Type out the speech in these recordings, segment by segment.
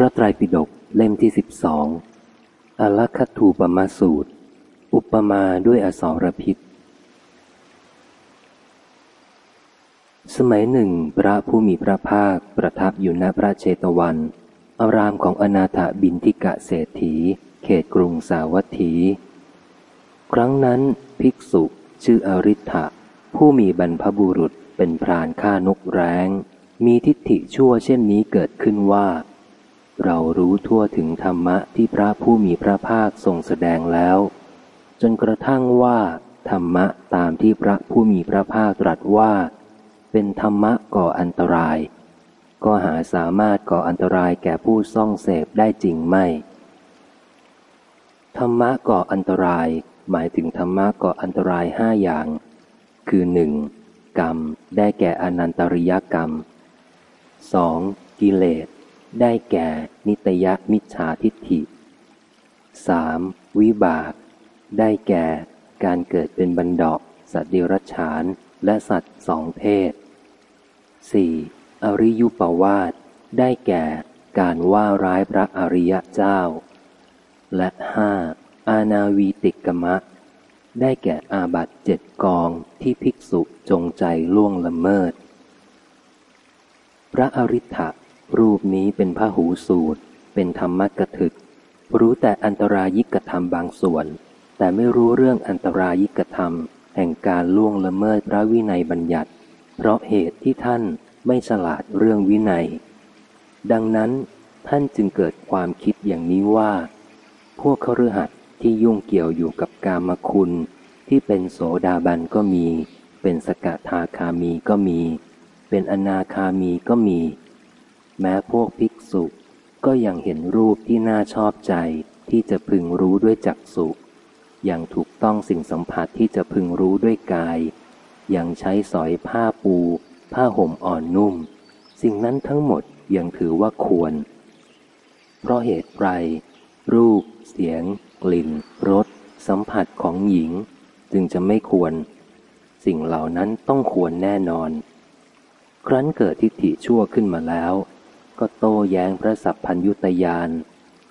ระไตรปิฎกเล่มที่สิบสองอลัคทูปมาสูตร อุปมาด้วยอสรพิษ สมัยหนึ่ง พระผู้มีพระภาคประทับอยู่ณพระเชตวัน อารามของอนาถบินทิกะเศรษฐี เขตกรุงสาวัตถี ครั้งนั้นภิกษุชื่ออริ t ะผู้มีบรรพบุรุษเป็นพรานฆ่านกแร้ง มีทิฏฐิชั่วเช่นนี้เกิดขึ้นว่า เรารู้ทั่วถึงธรรมะที่พระผู้มีพระภาคทรงแสดงแล้ว จนกระทั่งว่า ธรรมะตามที่พระผู้มีพระภาคตรัสว่า เป็นธรรมะก่ออันตราย ก็หาสามารถก่ออันตรายแก่ผู้ซ่องเสพได้จริงไม่ ธรรมะก่ออันตรายหมายถึงธรรมะก่ออันตรายห้าอย่าง คือหนึ่งกรรมได้แก่อนันตริยกรรม 2. กิเลส ได้แก่ นิตยมิจฉาทิฏฐิ 3. วิบาก ได้แก่ การเกิดเป็นบันดอกสัตว์เดรัจฉาน และสัตว์สองเพศ 4. อริยุปวาท ได้แก่ การว่าร้ายพระอริยเจ้า และ 5. อาณาวีติกมะ ได้แก่อาบัตเจ็ดกองที่ภิกษุจงใจล่วงละเมิด พระอริ t ะ รูปนี้เป็นพระหูสูตร เป็นธรรมกถึก รู้แต่อันตรายิกธรรมบางส่วน แต่ไม่รู้เรื่องอันตรายิกธรรม แห่งการล่วงละเมิดพระวินัยบัญญัติ เพราะเหตุที่ท่านไม่ฉลาดเรื่องวินัย ดังนั้นท่านจึงเกิดความคิดอย่างนี้ว่า พวกเขาฤหัสที่ยุ่งเกี่ยวอยู่กับกามคุณ ที่เป็นโสดาบันก็มี เป็นสกทาคามีก็มี เป็นอนาคามีก็มี แม้พวกภิกษุ ก็ยังเห็นรูปที่น่าชอบใจที่จะพึงรู้ด้วยจักสุอย่างถูกต้องสิ่งสัมผัสที่จะพึงรู้ด้วยกาย ยังใช้สอยผ้าปู ผ้าห่มอ่อนนุ่ม สิ่งนั้นทั้งหมดยังถือว่าควร เพราะเหตุไร รูป เสียง กลิ่น รส สัมผัสของหญิง จึงจะไม่ควร สิ่งเหล่านั้นต้องควรแน่นอน ครั้นเกิดทิฏฐิชั่วขึ้นมาแล้ว ก็โต้แย้งพระสัพพัญยุตยาน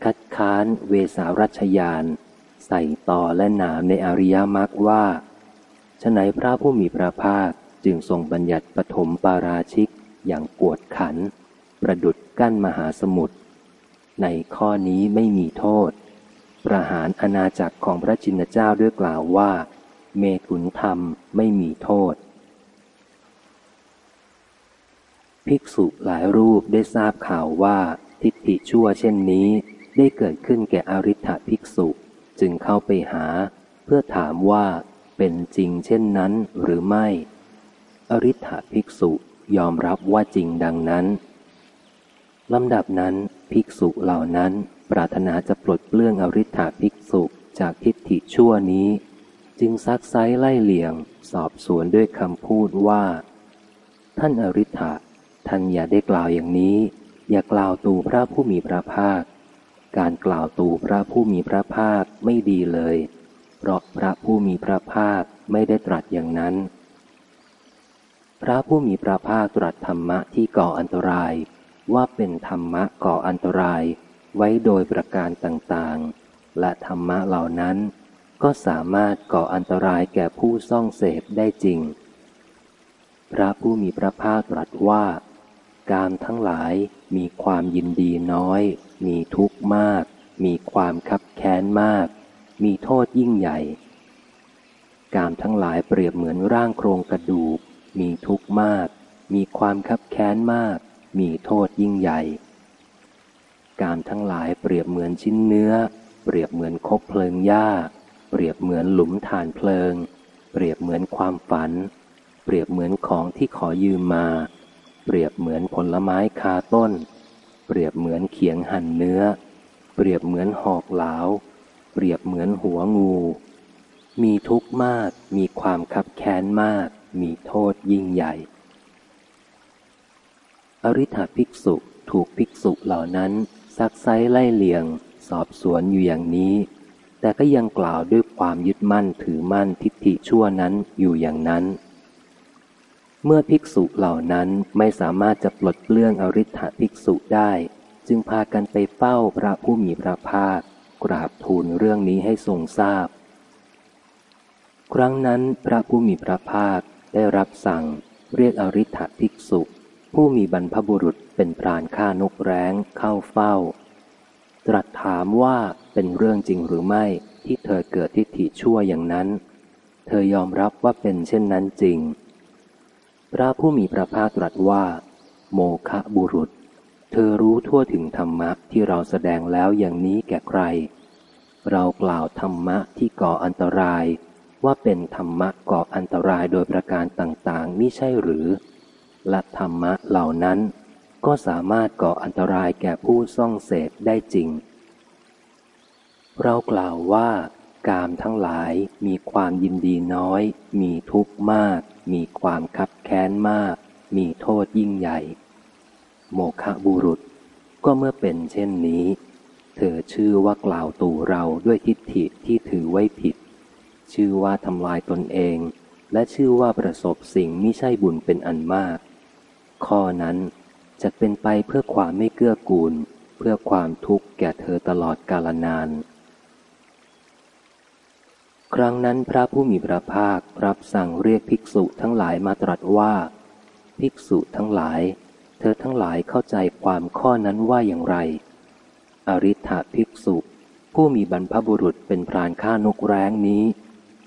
คัดค้านเวสารัชยาน ใส่ต่อและหนามในอริยมรรคว่าฉไหนพระผู้มีพระภาคจึงทรงบัญญัติปฐมปาราชิกอย่างปวดขัน ประดุดกั้นมหาสมุทรในข้อนี้ไม่มีโทษ ประหารอาณาจักรของพระจินเจ้าด้วยกล่าวว่า เมตุนธรรมไม่มีโทษ ภิกษุหลายรูปได้ทราบข่าวว่าทิฏฐิชั่วเช่นนี้ได้เกิดขึ้นแก่อริ t h ภิกษุจึงเข้าไปหา เพื่อถามว่าเป็นจริงเช่นนั้นหรือไม่ อริ t h ภิกษุยอมรับว่าจริงดังนั้นลำดับนั้นภิกษุเหล่านั้นปรารถนาจะปลดเปลื้องอริ t h ภิกษุจากทิฏฐิชั่วนี้ จึงซักไซ้ไล่เหลี่ยง สอบสวนด้วยคำพูดว่า ท่านอริ t h ท่านอย่าได้กล่าวอย่างนี้ อย่ากล่าวตูพระผู้มีพระภาค การกล่าวตูพระผู้มีพระภาคไม่ดีเลย เพราะพระผู้มีพระภาคไม่ได้ตรัสอย่างนั้น พระผู้มีพระภาคตรัสธรรมะที่ก่ออันตราย ว่าเป็นธรรมะก่ออันตรายไว้โดยประการต่างๆ และธรรมะเหล่านั้น ก็สามารถก่ออันตรายแก่ผู้ซ่องเสพได้จริง พระผู้มีพระภาคตรัสว่า การทั้งหลายมีความยินดีน้อย มีทุกข์มาก มีความคับแค้นมาก มีโทษยิ่งใหญ่ การทั้งหลายเปรียบเหมือนร่างโครงกระดูก มีทุกข์มาก มีความคับแค้นมาก มีโทษยิ่งใหญ่ การทั้งหลายเปรียบเหมือนชิ้นเนื้อ เปรียบเหมือนคบเพลิงหญ้า เปรียบเหมือนหลุมฐานเพลิง เปรียบเหมือนความฝัน เปรียบเหมือนของที่ขอยืมมา เปรียบเหมือนผลไม้คาต้น เปรียบเหมือนเขียงหั่นเนื้อ เปรียบเหมือนหอกเหลาเปรียบเหมือนหัวงู มีทุกข์มาก มีความคับแค้นมาก มีโทษยิ่งใหญ่ อริ t ภิกษุถูกภิกษุเหล่านั้นซักไซไล่เลียง สอบสวนอยู่อย่างนี้ แต่ก็ยังกล่าวด้วยความยึดมั่นถือมั่นทิฏฐิชั่วนั้นอยู่อย่างนั้น เมื่อภิกษุเหล่านั้นไม่สามารถจะปลดเปลื้องอริ t ภิกษุได้ จึงพากันไปเฝ้าพระผู้มีพระภาค กราบทูลเรื่องนี้ให้ทรงทราบ ครั้งนั้นพระผู้มีพระภาคได้รับสั่ง เรียกอริ t ภิกษุ ผู้มีบรรพบุรุษเป็นพรานฆ่านกแร้งเข้าเฝ้า ตรัสถามว่าเป็นเรื่องจริงหรือไม่ที่เธอเกิดทิฏฐิชั่วอย่างนั้น เธอยอมรับว่าเป็นเช่นนั้นจริง พระผู้มีพระภาคตรัสว่า โมคะบุรุษ เธอรู้ทั่วถึงธรรมะที่เราแสดงแล้วอย่างนี้แก่ใคร เรากล่าวธรรมะที่ก่ออันตรายว่าเป็นธรรมะก่ออันตรายโดยประการต่างๆมิใช่หรือ และธรรมะเหล่านั้นก็สามารถก่ออันตรายแก่ผู้ซ่องเสพได้จริง เรากล่าวว่ากามทั้งหลายมีความยินดีน้อย มีทุกข์มาก มีความคับแค้นมาก มีโทษยิ่งใหญ่ โมคะบุรุษก็เมื่อเป็นเช่นนี้ เธอชื่อว่ากล่าวตู่เราด้วยทิฏฐิที่ถือไว้ผิด ชื่อว่าทำลายตนเอง และชื่อว่าประสบสิ่งไมิใช่บุญเป็นอันมาก ข้อนั้นจะเป็นไปเพื่อความไม่เกื้อกูล เพื่อความทุกข์แก่เธอตลอดกาลนาน ครั้งนั้นพระผู้มีพระภาครับสั่งเรียกภิกษุทั้งหลายมาตรัสว่า ภิกษุทั้งหลาย เธอทั้งหลายเข้าใจความข้อนั้นว่าอย่างไร อริ t ภิกษุ ผู้มีบรรพบุรุษเป็นพรานฆ่านกแร้งนี้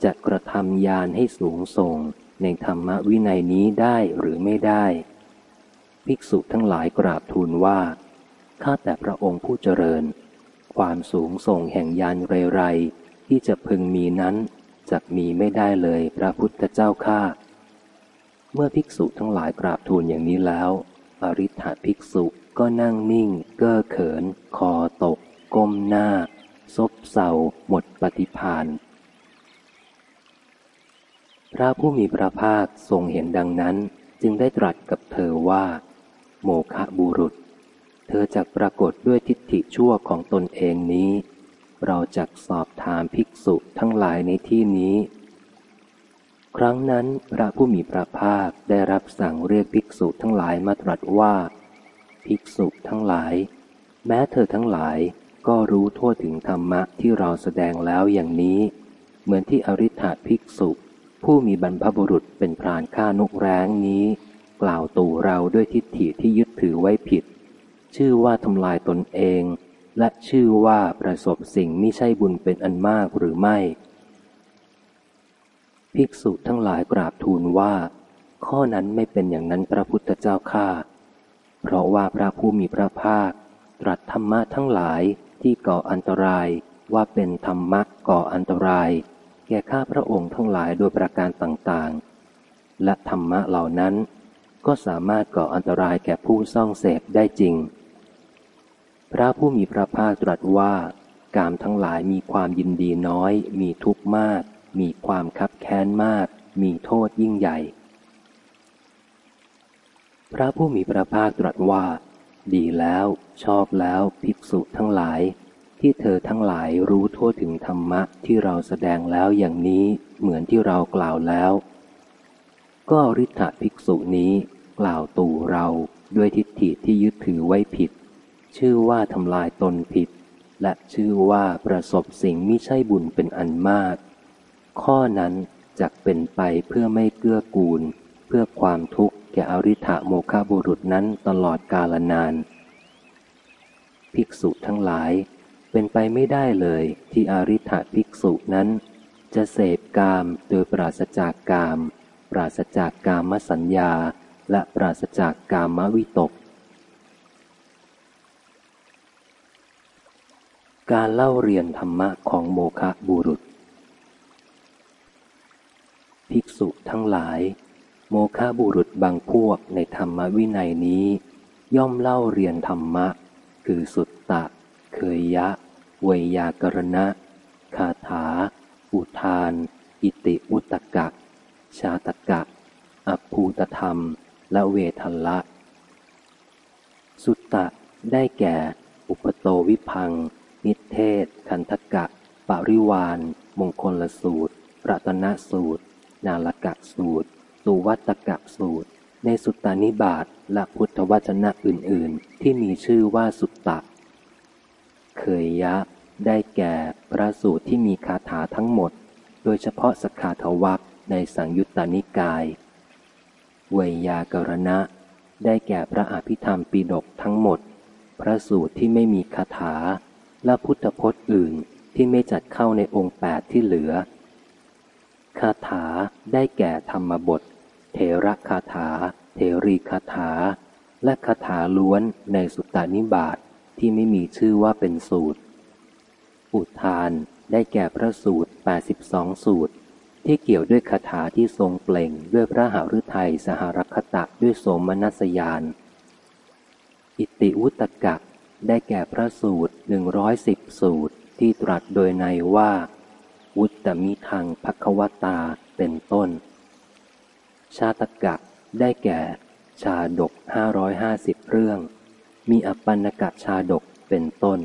จะกระทำยานให้สูงส่งในธรรมวินัยนี้ได้หรือไม่ได้ ภิกษุทั้งหลายกราบทูลว่า ข้าแต่พระองค์ผู้เจริญ ความสูงส่งแห่งยานไรไร ที่จะพึงมีนั้นจะมีไม่ได้เลยพระพุทธเจ้าข้าเมื่อภิกษุทั้งหลายกราบทูลอย่างนี้แล้ว อริ t ภิกษุก็นั่งนิ่ง เก้อเขิน คอตก ก้มหน้า ซบเศร้าหมดปฏิพานพระผู้มีพระภาคทรงเห็นดังนั้นจึงได้ตรัสกับเธอว่า โมคะบุรุษ เธอจะปรากฏด้วยทิฏฐิชั่วของตนเองนี้ เราจะสอบถามภิกษุทั้งหลายในที่นี้ ครั้งนั้นพระผู้มีพระภาคได้รับสั่งเรียกภิกษุทั้งหลายมาตรัสว่า ภิกษุทั้งหลาย แม้เธอทั้งหลายก็รู้ทั่วถึงธรรมะที่เราแสดงแล้วอย่างนี้ เหมือนที่อริ t ภิกษุ ผู้มีบรรพบุรุษเป็นพรานฆ่านกแร้งนี้ กล่าวตู่เราด้วยทิฏฐิที่ยึดถือไว้ผิด ชื่อว่าทำลายตนเอง และชื่อว่าประสบสิ่งไม่ใช่บุญเป็นอันมากหรือไม่ ภิกษุทั้งหลายกราบทูลว่า ข้อนั้นไม่เป็นอย่างนั้นพระพุทธเจ้าข้าเพราะว่าพระผู้มีพระภาค ตรัสธรรมะทั้งหลายที่ก่ออันตรายว่าเป็นธรรมะก่ออันตราย แก่ข้าพระองค์ทั้งหลายโดยประการต่างๆ และธรรมะเหล่านั้น ก็สามารถก่ออันตรายแก่ผู้ซ่องเสพได้จริง พระผู้มีพระภาคตรัสว่ากามทั้งหลายมีความยินดีน้อย มีทุกข์มาก มีความคับแค้นมาก มีโทษยิ่งใหญ่ พระผู้มีพระภาคตรัสว่า ดีแล้ว ชอบแล้วภิกษุทั้งหลาย ที่เธอทั้งหลายรู้ทั่วถึงธรรมะที่เราแสดงแล้วอย่างนี้เหมือนที่เรากล่าวแล้ว ก็ริ t ภิกษุนี้ กล่าวตู่เราด้วยทิฏฐิที่ยึดถือไว้ผิด ชื่อว่าทำลายตนผิด และชื่อว่าประสบสิ่งมิใช่บุญเป็นอันมาก ข้อนั้นจะเป็นไปเพื่อไม่เกื้อกูล เพื่อความทุกข์แก่อริ t โมคาบุรุษนั้นตลอดกาลนาน ภิกษุทั้งหลาย เป็นไปไม่ได้เลยที่อริ t ภิกษุนั้น จะเสพกามโดยปราศจากกาม ปราศจากกามสัญญา และปราศจากกามวิตก การเล่าเรียนธรรมะของโมคะบุรุษ ภิกษุทั้งหลาย โมฆะบุรุษบางพวกในธรรมวินัยนี้ ย่อมเล่าเรียนธรรมะ คือสุตตะ เคยยะ เวยากรณะ คาถา อุทาน อิติอุตกะ ชาตกะอภูตธรรม และเวทละ สุตตะได้แก่ อุปโตวิพัง นิเทศ คันทกะ ปาริวาน มงคลลสูตร รัตนสูตร นาลกะสูตร สุวัตกะสูตร ในสุตตานิบาตและพุทธวจนะอื่น ๆ ที่มีชื่อว่าสุตตะ เคยยะ ได้แก่พระสูตรที่มีคาถาทั้งหมด โดยเฉพาะสขาทวักในสังยุตตานิกาย เวยากรณะ ได้แก่พระอภิธรรมปีดกทั้งหมด พระสูตรที่ไม่มีคาถา และพุทธพจน์อื่นที่ไม่จัดเข้าในองค์แปดที่เหลือ คาถาได้แก่ธรรมบท เทระคาถา เทรีคาถา และคาถาล้วนในสุตตานิบาตทที่ไม่มีชื่อว่าเป็นสูตร อุทานได้แก่พระสูตร 82 สูตร ที่เกี่ยวด้วยคาถาที่ทรงเปล่งด้วยพระหฤทัยสหรคตะด้วยโสมนัสยาน อิติวุตกะ ได้แก่พระสูตรหนึ่งร้อยสิบสูตรที่ตรัสโดยในว่า วุตตมิทางภควตาเป็นต้น ชาตกะได้แก่ ชาดกห้าร้อยห้าสิบเรื่อง มีอปันกะชาดกเป็นต้น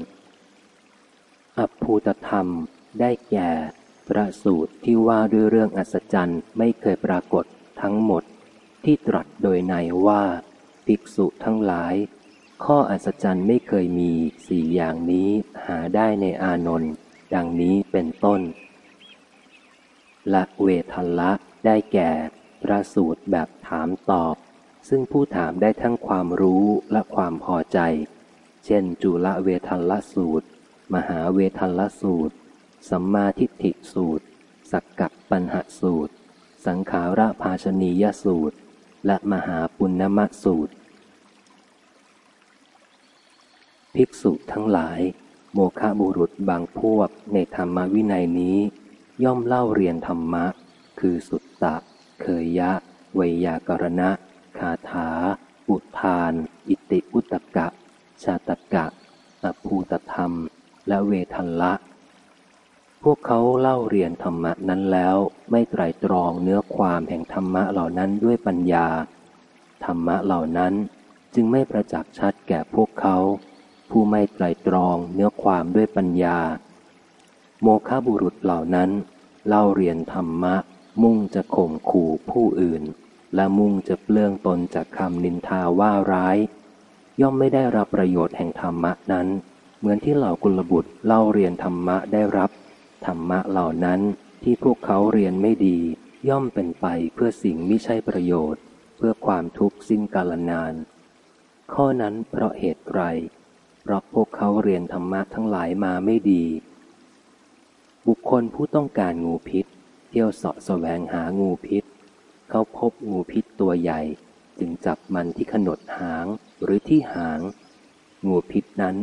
อภูตธรรมได้แก่ พระสูตรที่ว่าด้วยเรื่องอัศจรรย์ไม่เคยปรากฏทั้งหมดที่ตรัสโดยในว่า ภิกษุทั้งหลาย ข้ออัศจรรย์ไม่เคยมีสี่อย่างนี้หาได้ในอานนท์ดังนี้เป็นต้น ละเวทัลละได้แก่พระสูตรแบบถามตอบ ซึ่งผู้ถามได้ทั้งความรู้และความพอใจ เช่น จุลเวทัลละสูตร มหาเวทัลละสูตร สัมมาทิฏฐิสูตร สักกัปปัญหสูตร สังขาระภาชนียสูตร และมหาปุณณมสูตร ภิกษุทั้งหลาย โมฆะบุรุษบางพวกในธรรมวินัยนี้ ย่อมเล่าเรียนธรรมะ คือสุตตะ เคยยะเวยากรณะ คาถา อุทาน อิติอุตกะ ชาตกะอภูตธรรม และเวทัลละ พวกเขาเล่าเรียนธรรมะนั้นแล้วไม่ไตรตรองเนื้อความแห่งธรรมะเหล่านั้นด้วยปัญญา ธรรมะเหล่านั้นจึงไม่ประจักษ์ชัดแก่พวกเขา ผู้ไม่ไตรตรองเนื้อความด้วยปัญญา โมฆะบุรุษเหล่านั้น เล่าเรียนธรรมะ มุ่งจะข่มขู่ผู้อื่น และมุ่งจะเปลื้องตนจากคำนินทาว่าร้าย ย่อมไม่ได้รับประโยชน์แห่งธรรมะนั้น เหมือนที่เหล่ากุลบุตรเล่าเรียนธรรมะได้รับธรรมะเหล่านั้นที่พวกเขาเรียนไม่ดี ย่อมเป็นไปเพื่อสิ่งไม่ใช่ประโยชน์ เพื่อความทุกข์สิ้นกาลนาน ข้อนั้นเพราะเหตุไร เพราะพวกเขาเรียนธรรมะทั้งหลายมาไม่ดี บุคคลผู้ต้องการงูพิษ เที่ยวเสาะแสวงหางูพิษ เขาพบงูพิษตัวใหญ่ จึงจับมันที่ขนดหางหรือที่หาง งูพิษนั้น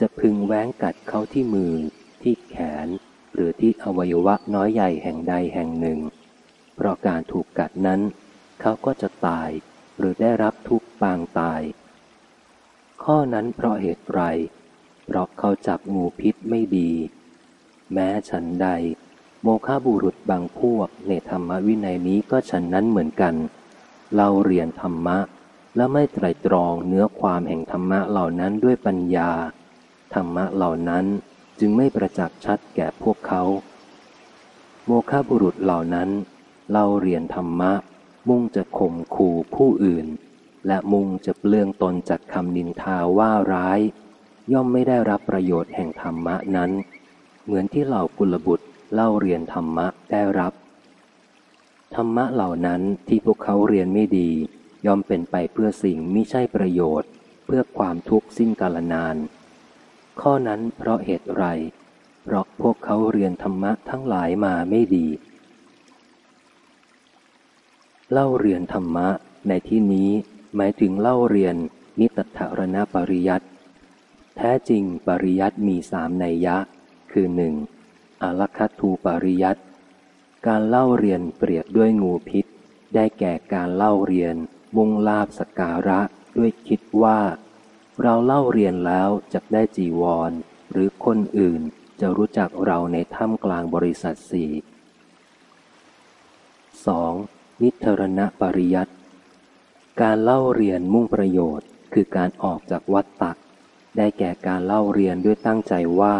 จะพึงแว้งกัดเขาที่มือ ที่แขน หรือที่อวัยวะน้อยใหญ่แห่งใดแห่งหนึ่ง เพราะการถูกกัดนั้น เขาก็จะตายหรือได้รับทุกปางตาย ข้อนั้นเพราะเหตุไร เพราะเขาจับงูพิษไม่ดี แม้ฉันใด โมฆะบุรุษบางพวกในธรรมวินัยนี้ก็ฉันนั้นเหมือนกัน เราเรียนธรรมะ และไม่ไตรตรองเนื้อความแห่งธรรมะเหล่านั้นด้วยปัญญา ธรรมะเหล่านั้นจึงไม่ประจักษ์ชัดแก่พวกเขา โมฆะบุรุษเหล่านั้น เราเรียนธรรมะ มุ่งจะข่มขู่ผู้อื่น และมุ่งจะเปลื้องตนจากคำนินทาว่าร้าย ย่อมไม่ได้รับประโยชน์แห่งธรรมะนั้น เหมือนที่เหล่ากุลบุตรเล่าเรียนธรรมะได้รับ ธรรมะเหล่านั้นที่พวกเขาเรียนไม่ดี ย่อมเป็นไปเพื่อสิ่งมิใช่ประโยชน์ เพื่อความทุกข์สิ้นกาลนาน ข้อนั้นเพราะเหตุไร เพราะพวกเขาเรียนธรรมะทั้งหลายมาไม่ดี เล่าเรียนธรรมะในที่นี้ หมายถึงเล่าเรียน นิตถรณปริยัติแท้จริงปริยัติมีสามนัยยะ คือหนึ่งอารัคทูปริยัติการเล่าเรียนเปรียบด้วยงูพิษ ได้แก่การเล่าเรียน มุ่งลาบสการะด้วยคิดว่า เราเล่าเรียนแล้วจะได้จีวร หรือคนอื่นจะรู้จักเราในถ้ำกลางบริษัทสี่สองนิทรณปริยัติ การเล่าเรียนมุ่งประโยชน์ คือการออกจากวัฏตัก ได้แก่การเล่าเรียนด้วยตั้งใจว่า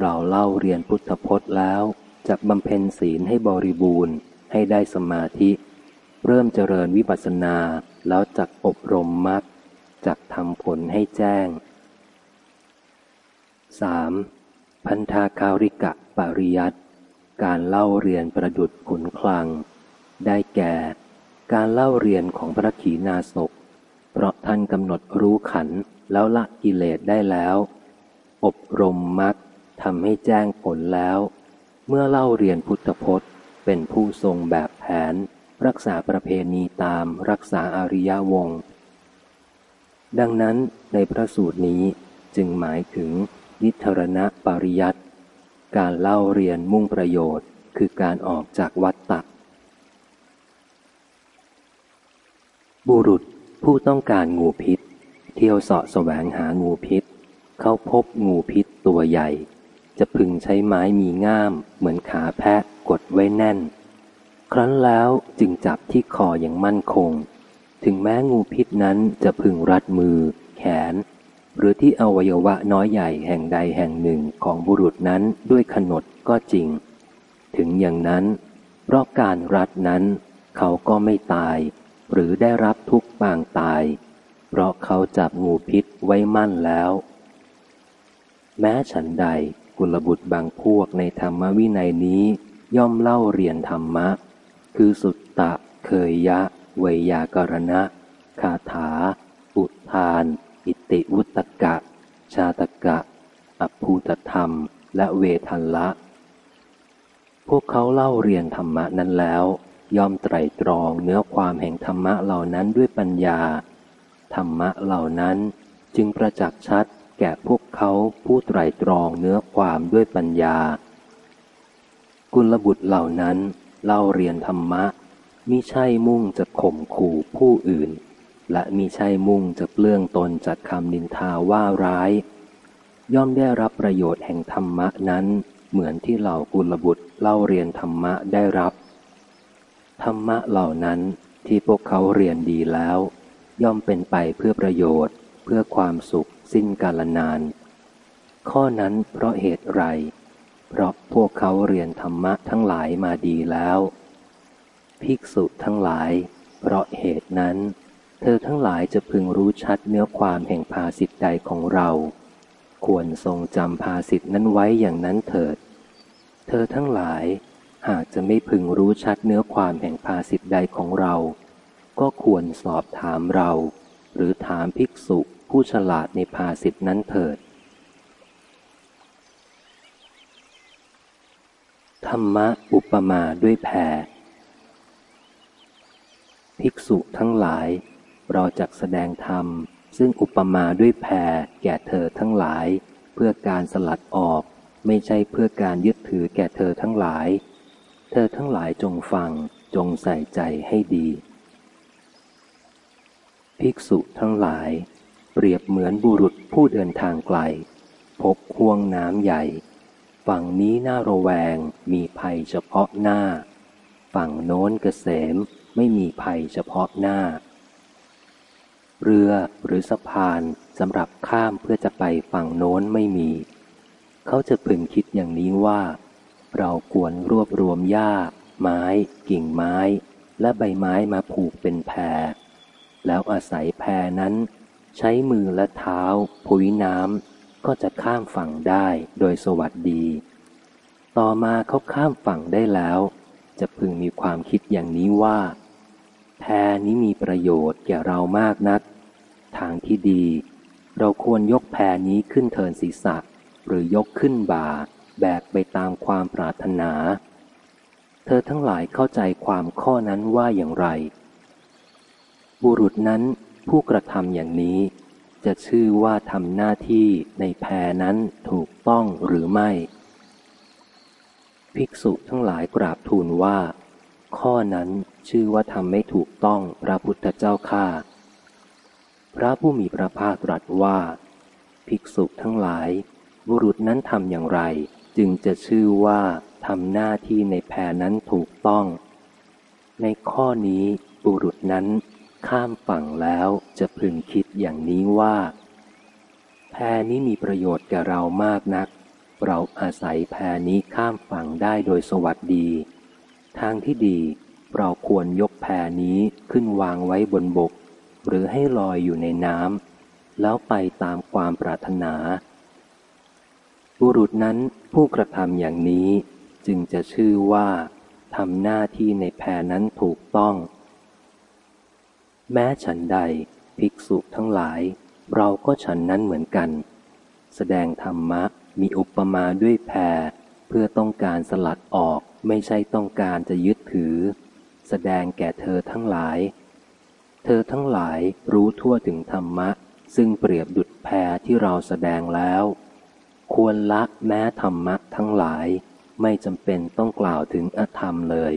เราเล่าเรียนพุทธพจน์แล้วจะบำเพ็ญศีลให้บริบูรณ์ ให้ได้สมาธิ เริ่มเจริญวิปัสสนาแล้วจักอบรมมรรคจักทำผลให้แจ้ง 3. พันธาคาริกะปริยัตการเล่าเรียนประดุดขุนคลัง ได้แก่ การเล่าเรียนของพระขีณาสพเพราะท่านกำหนดรู้ขันแล้วละกิเลสได้แล้ว อบรมมรรคทำให้แจ้งผลแล้ว เมื่อเล่าเรียนพุทธพจน์ เป็นผู้ทรงแบบแผน รักษาประเพณีตามรักษาอริยวงศ์ดังนั้นในพระสูตรนี้จึงหมายถึงนิทรณปริยัติการเล่าเรียนมุ่งประโยชน์ คือการออกจากวัฏฏะ บุรุษผู้ต้องการงูพิษ เที่ยวเสาะแสวงหางูพิษ เขาพบงูพิษตัวใหญ่ จะพึงใช้ไม้มีง่าม เหมือนขาแพะกดไว้แน่น ครั้นแล้วจึงจับที่คออย่างมั่นคง ถึงแม้งูพิษนั้นจะพึงรัดมือ แขน หรือที่อวัยวะน้อยใหญ่แห่งใดแห่งหนึ่งของบุรุษนั้นด้วยขนดก็จริง ถึงอย่างนั้น เพราะการรัดนั้น เขาก็ไม่ตาย หรือได้รับทุกข์ปางตาย เพราะเขาจับงูพิษไว้มั่นแล้ว แม้ฉันใดกุลบุตรบางพวกในธรรมวินัยนี้ย่อมเล่าเรียนธรรมะ คือสุตตะ เคยยะ เวยากรณะ คาถา อุทาน อิติวุตกะ ชาตกะ อภูตธรรม และเวทันละ พวกเขาเล่าเรียนธรรมะนั้นแล้ว ย่อมไตรตรองเนื้อความแห่งธรรมะเหล่านั้นด้วยปัญญา ธรรมะเหล่านั้นจึงประจักษ์ชัดแก่พวกเขาผู้ไตรตรองเนื้อความด้วยปัญญา กุลบุตรเหล่านั้นเล่าเรียนธรรมะมิใช่มุ่งจะข่มขู่ผู้อื่น และมิใช่มุ่งจะเปลื้องตนจากคำนินทาว่าร้าย ย่อมได้รับประโยชน์แห่งธรรมะนั้น เหมือนที่เหล่ากุลบุตรเล่าเรียนธรรมะได้รับ ธรรมะเหล่านั้นที่พวกเขาเรียนดีแล้ว ย่อมเป็นไปเพื่อประโยชน์ เพื่อความสุขสิ้นกาลนาน ข้อนั้นเพราะเหตุไร เพราะพวกเขาเรียนธรรมะทั้งหลายมาดีแล้ว ภิกษุทั้งหลาย เพราะเหตุนั้น เธอทั้งหลายจะพึงรู้ชัดเนื้อความแห่งภาสิทธิใดของเรา ควรทรงจำภาสิทธินั้นไว้อย่างนั้นเถิด เธอทั้งหลาย หากจะไม่พึงรู้ชัดเนื้อความแห่งภาสิทธิใดของเรา ก็ควรสอบถามเรา หรือถามภิกษุผู้ฉลาดในภาสิทธินั้นเถิด ธรรมะอุปมาด้วยแพรภิกษุทั้งหลาย เราจักแสดงธรรม ซึ่งอุปมาด้วยแพรแก่เธอทั้งหลาย เพื่อการสลัดออกไม่ใช่เพื่อการยึดถือแก่เธอทั้งหลาย เธอทั้งหลายจงฟังจงใส่ใจให้ดี ภิกษุทั้งหลาย เปรียบเหมือนบุรุษผู้เดินทางไกล พบห่วงน้ำใหญ่ ฝั่งนี้หน้าระแวงมีภัยเฉพาะหน้า ฝั่งโน้นเกษมไม่มีภัยเฉพาะหน้า เรือหรือสะพานสำหรับข้ามเพื่อจะไปฝั่งโน้นไม่มี เขาจะพึงคิดอย่างนี้ว่า เราควรรวบรวมหญ้า ไม้ กิ่งไม้ และใบไม้มาผูกเป็นแพร แล้วอาศัยแพรนั้น ใช้มือและเท้าพุ้ยน้ำก็จะข้ามฝั่งได้โดยสวัสดี ต่อมาเขาข้ามฝั่งได้แล้ว จะพึงมีความคิดอย่างนี้ว่า แพรนี้มีประโยชน์แก่เรามากนัก ทางที่ดี เราควรยกแพรนี้ขึ้นเทินศีรษะ หรือยกขึ้นบ่า แบกไปตามความปรารถนา เธอทั้งหลายเข้าใจความข้อนั้นว่าอย่างไร บุรุษนั้นผู้กระทำอย่างนี้ จะชื่อว่าทำหน้าที่ในแพรนั้นถูกต้องหรือไม่ ภิกษุทั้งหลายกราบทูลว่า ข้อนั้นชื่อว่าทำไม่ถูกต้องพระพุทธเจ้าข้าพระผู้มีพระภาคตรัสว่า ภิกษุทั้งหลาย บุรุษนั้นทำอย่างไร จึงจะชื่อว่าทำหน้าที่ในแพรนั้นถูกต้อง ในข้อนี้บุรุษนั้นข้ามฝั่งแล้วจะพึงคิดอย่างนี้ว่า แพรนี้มีประโยชน์แก่เรามากนัก เราอาศัยแพรนี้ข้ามฝั่งได้โดยสวัสดี ทางที่ดีเราควรยกแพนี้ขึ้นวางไว้บนบก หรือให้ลอยอยู่ในน้ำแล้วไปตามความปรารถนา บุรุษนั้นผู้กระทำอย่างนี้จึงจะชื่อว่าทำหน้าที่ในแพนั้นถูกต้อง แม้ฉันใดภิกษุทั้งหลาย เราก็ฉันนั้นเหมือนกัน แสดงธรรมะมีอุปมาด้วยแพเพื่อต้องการสลัดออกไม่ใช่ต้องการจะยึดถือ แสดงแก่เธอทั้งหลาย เธอทั้งหลายรู้ทั่วถึงธรรมะ ซึ่งเปรียบดุดแพที่เราแสดงแล้ว ควรละแม้ธรรมะทั้งหลายไม่จำเป็นต้องกล่าวถึงอธรรมเลย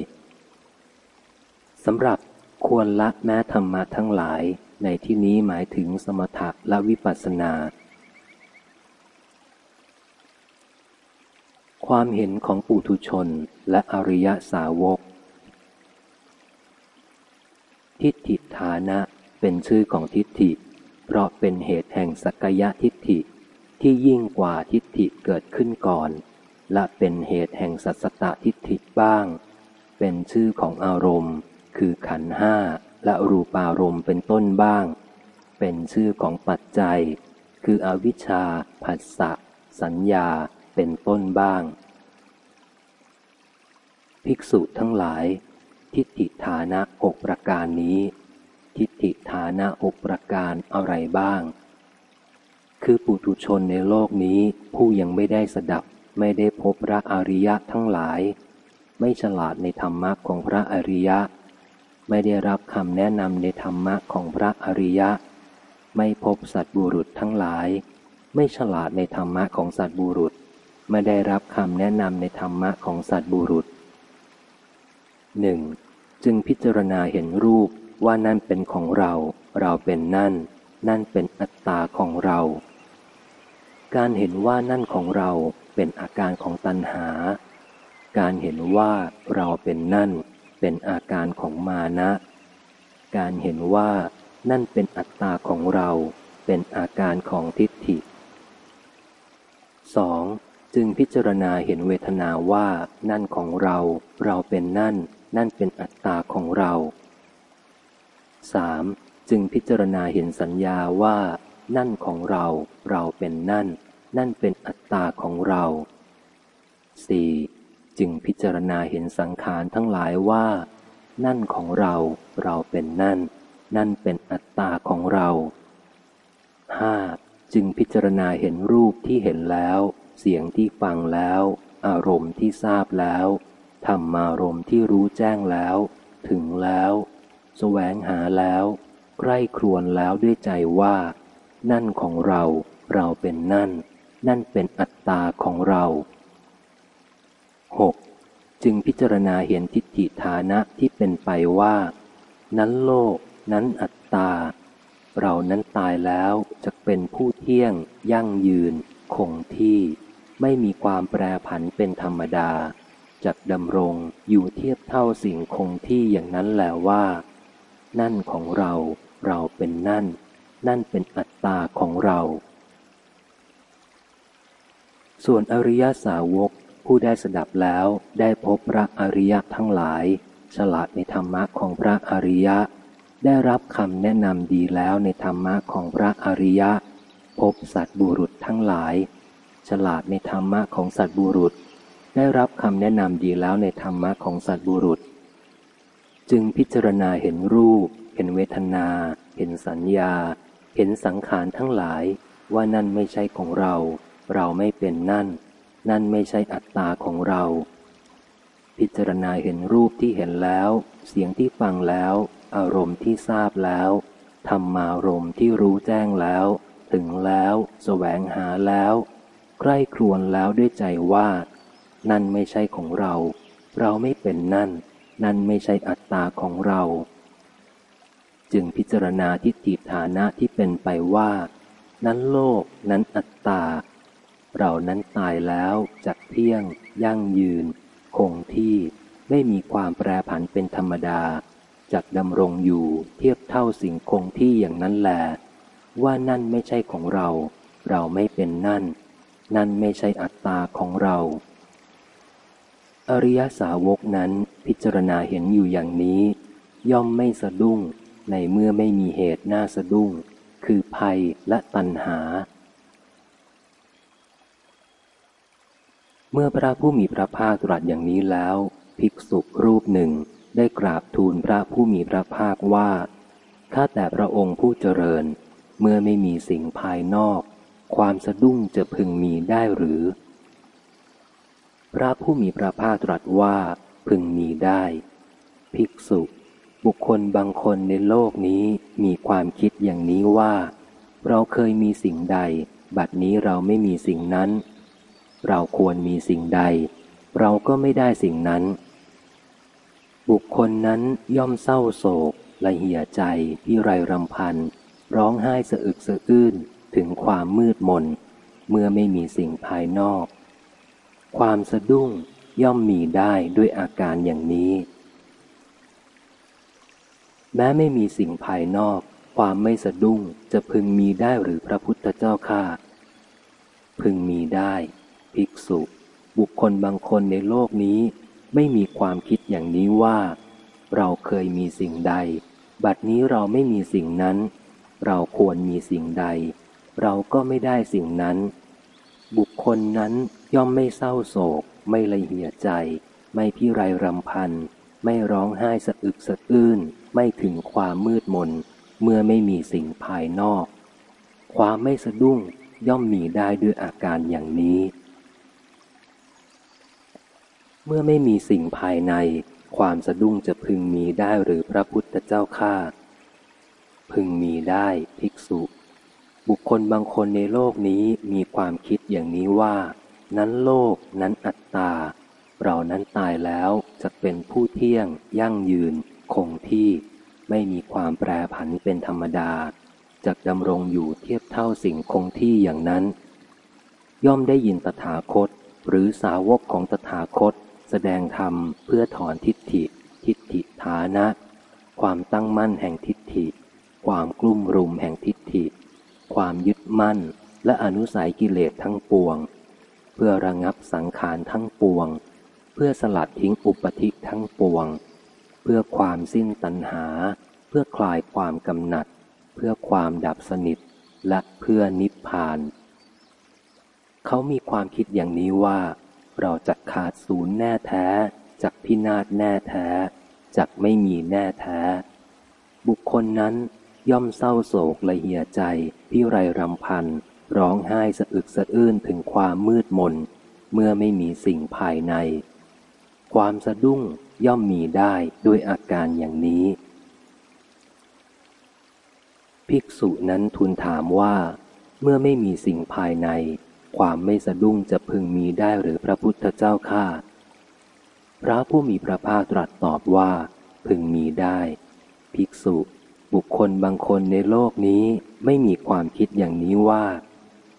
สำหรับควรละแม้ธรรมะทั้งหลายในที่นี้หมายถึงสมถะและวิปัสสนา ความเห็นของปุถุชนและอริยสาวก ทิฏฐิฐานะเป็นชื่อของทิฏฐิ เพราะเป็นเหตุแห่งสักยะทิฏฐิ ที่ยิ่งกว่าทิฏฐิเกิดขึ้นก่อน และเป็นเหตุแห่งสัสตทิฏฐิบ้าง เป็นชื่อของอารมณ์ คือขันห้าและรูปารมณ์เป็นต้นบ้าง เป็นชื่อของปัจจัย คืออวิชชาผัสสะสัญญาเป็นต้นบ้าง ภิกษุทั้งหลาย ทิฏฐิฐานะหกประการนี้ ทิฏฐิฐานะหกประการอะไรบ้าง คือปุถุชนในโลกนี้ผู้ยังไม่ได้สดับ ไม่ได้พบพระอริยะทั้งหลาย ไม่ฉลาดในธรรมะของพระอริยะ ไม่ได้รับคำแนะนำในธรรมะของพระอริยะ ไม่พบสัตบุรุษทั้งหลาย ไม่ฉลาดในธรรมะของสัตบุรุษ ไม่ได้รับคำแนะนำในธรรมะของสัตบุรุษหนึ่งจึงพิจารณาเห็นรูปว่านั่นเป็นของเรา เราเป็นนั่น นั่นเป็นอัตตาของเรา การเห็นว่านั่นของเราเป็นอาการของตัณหา การเห็นว่าเราเป็นนั่นเป็นอาการของมานะ การเห็นว่านั่นเป็นอัตตาของเราเป็นอาการของทิฏฐิ 2. จึงพิจารณาเห็นเวทนาว่านั่นของเรา เราเป็นนั่น นั่นเป็นอัตตาของเรา 3. จึงพิจารณาเห็นสัญญาว่า นั่นของเรา เราเป็นนั่น นั่นเป็นอัตตาของเรา 4. จึงพิจารณาเห็นสังขารทั้งหลายว่า นั่นของเรา เราเป็นนั่น นั่นเป็นอัตตาของเราห้าจึงพิจารณาเห็นรูปที่เห็นแล้ว เสียงที่ฟังแล้ว อารมณ์ที่ทราบแล้วธรรมารมณ์ที่รู้แจ้งแล้ว ถึงแล้วสแสวงหาแล้ว ใกล้ครวนแล้วด้วยใจว่า นั่นของเรา เราเป็นนั่น นั่นเป็นอัตตาของเรา 6. จึงพิจารณาเห็นทิฏฐิฐานะที่เป็นไปว่า นั้นโลก นั้นอัตตา เรานั้นตายแล้วจะเป็นผู้เที่ยง ยั่งยืน คงที่ ไม่มีความแปรผันเป็นธรรมดาจักดำรงอยู่เทียบเท่าสิ่งคงที่อย่างนั้นแล้วว่า นั่นของเรา เราเป็นนั่น นั่นเป็นอัตตาของเรา ส่วนอริยสาวกผู้ได้สดับแล้วได้พบพระอริยทั้งหลาย ฉลาดในธรรมะของพระอริยะ ได้รับคำแนะนำดีแล้วในธรรมะของพระอริยะ พบสัตบุรุษทั้งหลาย ฉลาดในธรรมะของสัตบุรุษ ได้รับคำแนะนำดีแล้วในธรรมะของสัตบุรุษ จึงพิจารณาเห็นรูป เห็นเวทนา เห็นสัญญา เห็นสังขารทั้งหลายว่านั่นไม่ใช่ของเรา เราไม่เป็นนั่น นั่นไม่ใช่อัตตาของเรา พิจารณาเห็นรูปที่เห็นแล้ว เสียงที่ฟังแล้ว อารมณ์ที่ทราบแล้วธรรมารมณ์ที่รู้แจ้งแล้ว ถึงแล้วสแสวงหาแล้วใกล้ครวนแล้วด้วยใจว่า นั่นไม่ใช่ของเรา เราไม่เป็นนั่น นั่นไม่ใช่อัตตาของเรา จึงพิจารณาทิฏฐิฐานะที่เป็นไปว่า นั้นโลกนั้นอัตตา เรานั้นตายแล้วจากเที่ยง ยั่งยืน คงที่ไม่มีความแปรผันเป็นธรรมดาจากดำรงอยู่เทียบเท่าสิ่งคงที่อย่างนั้นแหลว่านั่นไม่ใช่ของเรา เราไม่เป็นนั่น นั่นไม่ใช่อัตตาของเรา อริยสาวกนั้นพิจารณาเห็นอยู่อย่างนี้ ย่อมไม่สะดุ้ง ในเมื่อไม่มีเหตุน่าสะดุ้ง คือภัยและตัณหา เมื่อพระผู้มีพระภาคตรัสอย่างนี้แล้ว ภิกษุรูปหนึ่งได้กราบทูลพระผู้มีพระภาคว่า ข้าแต่พระองค์ผู้เจริญ เมื่อไม่มีสิ่งภายนอก ความสะดุ้งจะพึงมีได้หรือ พระผู้มีพระภาคตรัสว่าพึงมีได้ ภิกษุ บุคคลบางคนในโลกนี้มีความคิดอย่างนี้ว่า เราเคยมีสิ่งใด บัดนี้เราไม่มีสิ่งนั้น เราควรมีสิ่งใด เราก็ไม่ได้สิ่งนั้น บุคคลนั้นย่อมเศร้าโศกละเหี่ยใจพี่ไรรำพัน ร้องไห้สะอึกสะอื้นถึงความมืดมน เมื่อไม่มีสิ่งภายนอก ความสะดุ้งย่อมมีได้ด้วยอาการอย่างนี้ แม้ไม่มีสิ่งภายนอก ความไม่สะดุ้งจะพึงมีได้หรือพระพุทธเจ้าข้าพึงมีได้ ภิกษุ บุคคลบางคนในโลกนี้ ไม่มีความคิดอย่างนี้ว่า เราเคยมีสิ่งใด บัดนี้เราไม่มีสิ่งนั้น เราควรมีสิ่งใด เราก็ไม่ได้สิ่งนั้น บุคคลนั้นย่อมไม่เศร้าโศก ไม่ละเหียใจ ไม่พิไรรำพัน ไม่ร้องไห้สะอึกสะอื้น ไม่ถึงความมืดมนเมื่อไม่มีสิ่งภายนอก ความไม่สะดุ้งย่อมมีได้ด้วยอาการอย่างนี้ เมื่อไม่มีสิ่งภายใน ความสะดุ้งจะพึงมีได้หรือพระพุทธเจ้าข้าพึงมีได้ภิกษุ บุคคลบางคนในโลกนี้มีความคิดอย่างนี้ว่า นั้นโลกนั้นอัตตาเรานั้นตายแล้วจะเป็นผู้เที่ยง ยั่งยืน คงที่ไม่มีความแปรผันเป็นธรรมดาจะดำรงอยู่เทียบเท่าสิ่งคงที่อย่างนั้น ย่อมได้ยินตถาคต หรือสาวกของตถาคต แสดงธรรมเพื่อถอนทิฏฐิ ทิฏฐิฐานะ ความตั้งมั่นแห่งทิฏฐิ ความกลุ่มรุมแห่งทิฏฐิ ความยึดมั่นและอนุสัยกิเลสทั้งปวง เพื่อระงับสังขารทั้งปวง เพื่อสลัดทิ้งอุปธิทั้งปวง เพื่อความสิ้นตัณหา เพื่อคลายความกำหนัด เพื่อความดับสนิท และเพื่อนิพพาน เขามีความคิดอย่างนี้ว่า เราจะขาดศูนย์แน่แท้จากพินาศแน่แท้จากไม่มีแน่แท้ บุคคลนั้นย่อมเศร้าโศกละเหียใจพี่ไรรำพันร้องไห้สะอึกสะอื้นถึงความมืดมน เมื่อไม่มีสิ่งภายใน ความสะดุ้ง ย่อมมีได้ด้วยอาการอย่างนี้ ภิกษุนั้นทูลถามว่า เมื่อไม่มีสิ่งภายใน ความไม่สะดุ้งจะพึงมีได้หรือพระพุทธเจ้าข้าพระผู้มีพระภาคตรัสตอบว่า พึงมีได้ ภิกษุ บุคคลบางคนในโลกนี้ไม่มีความคิดอย่างนี้ว่า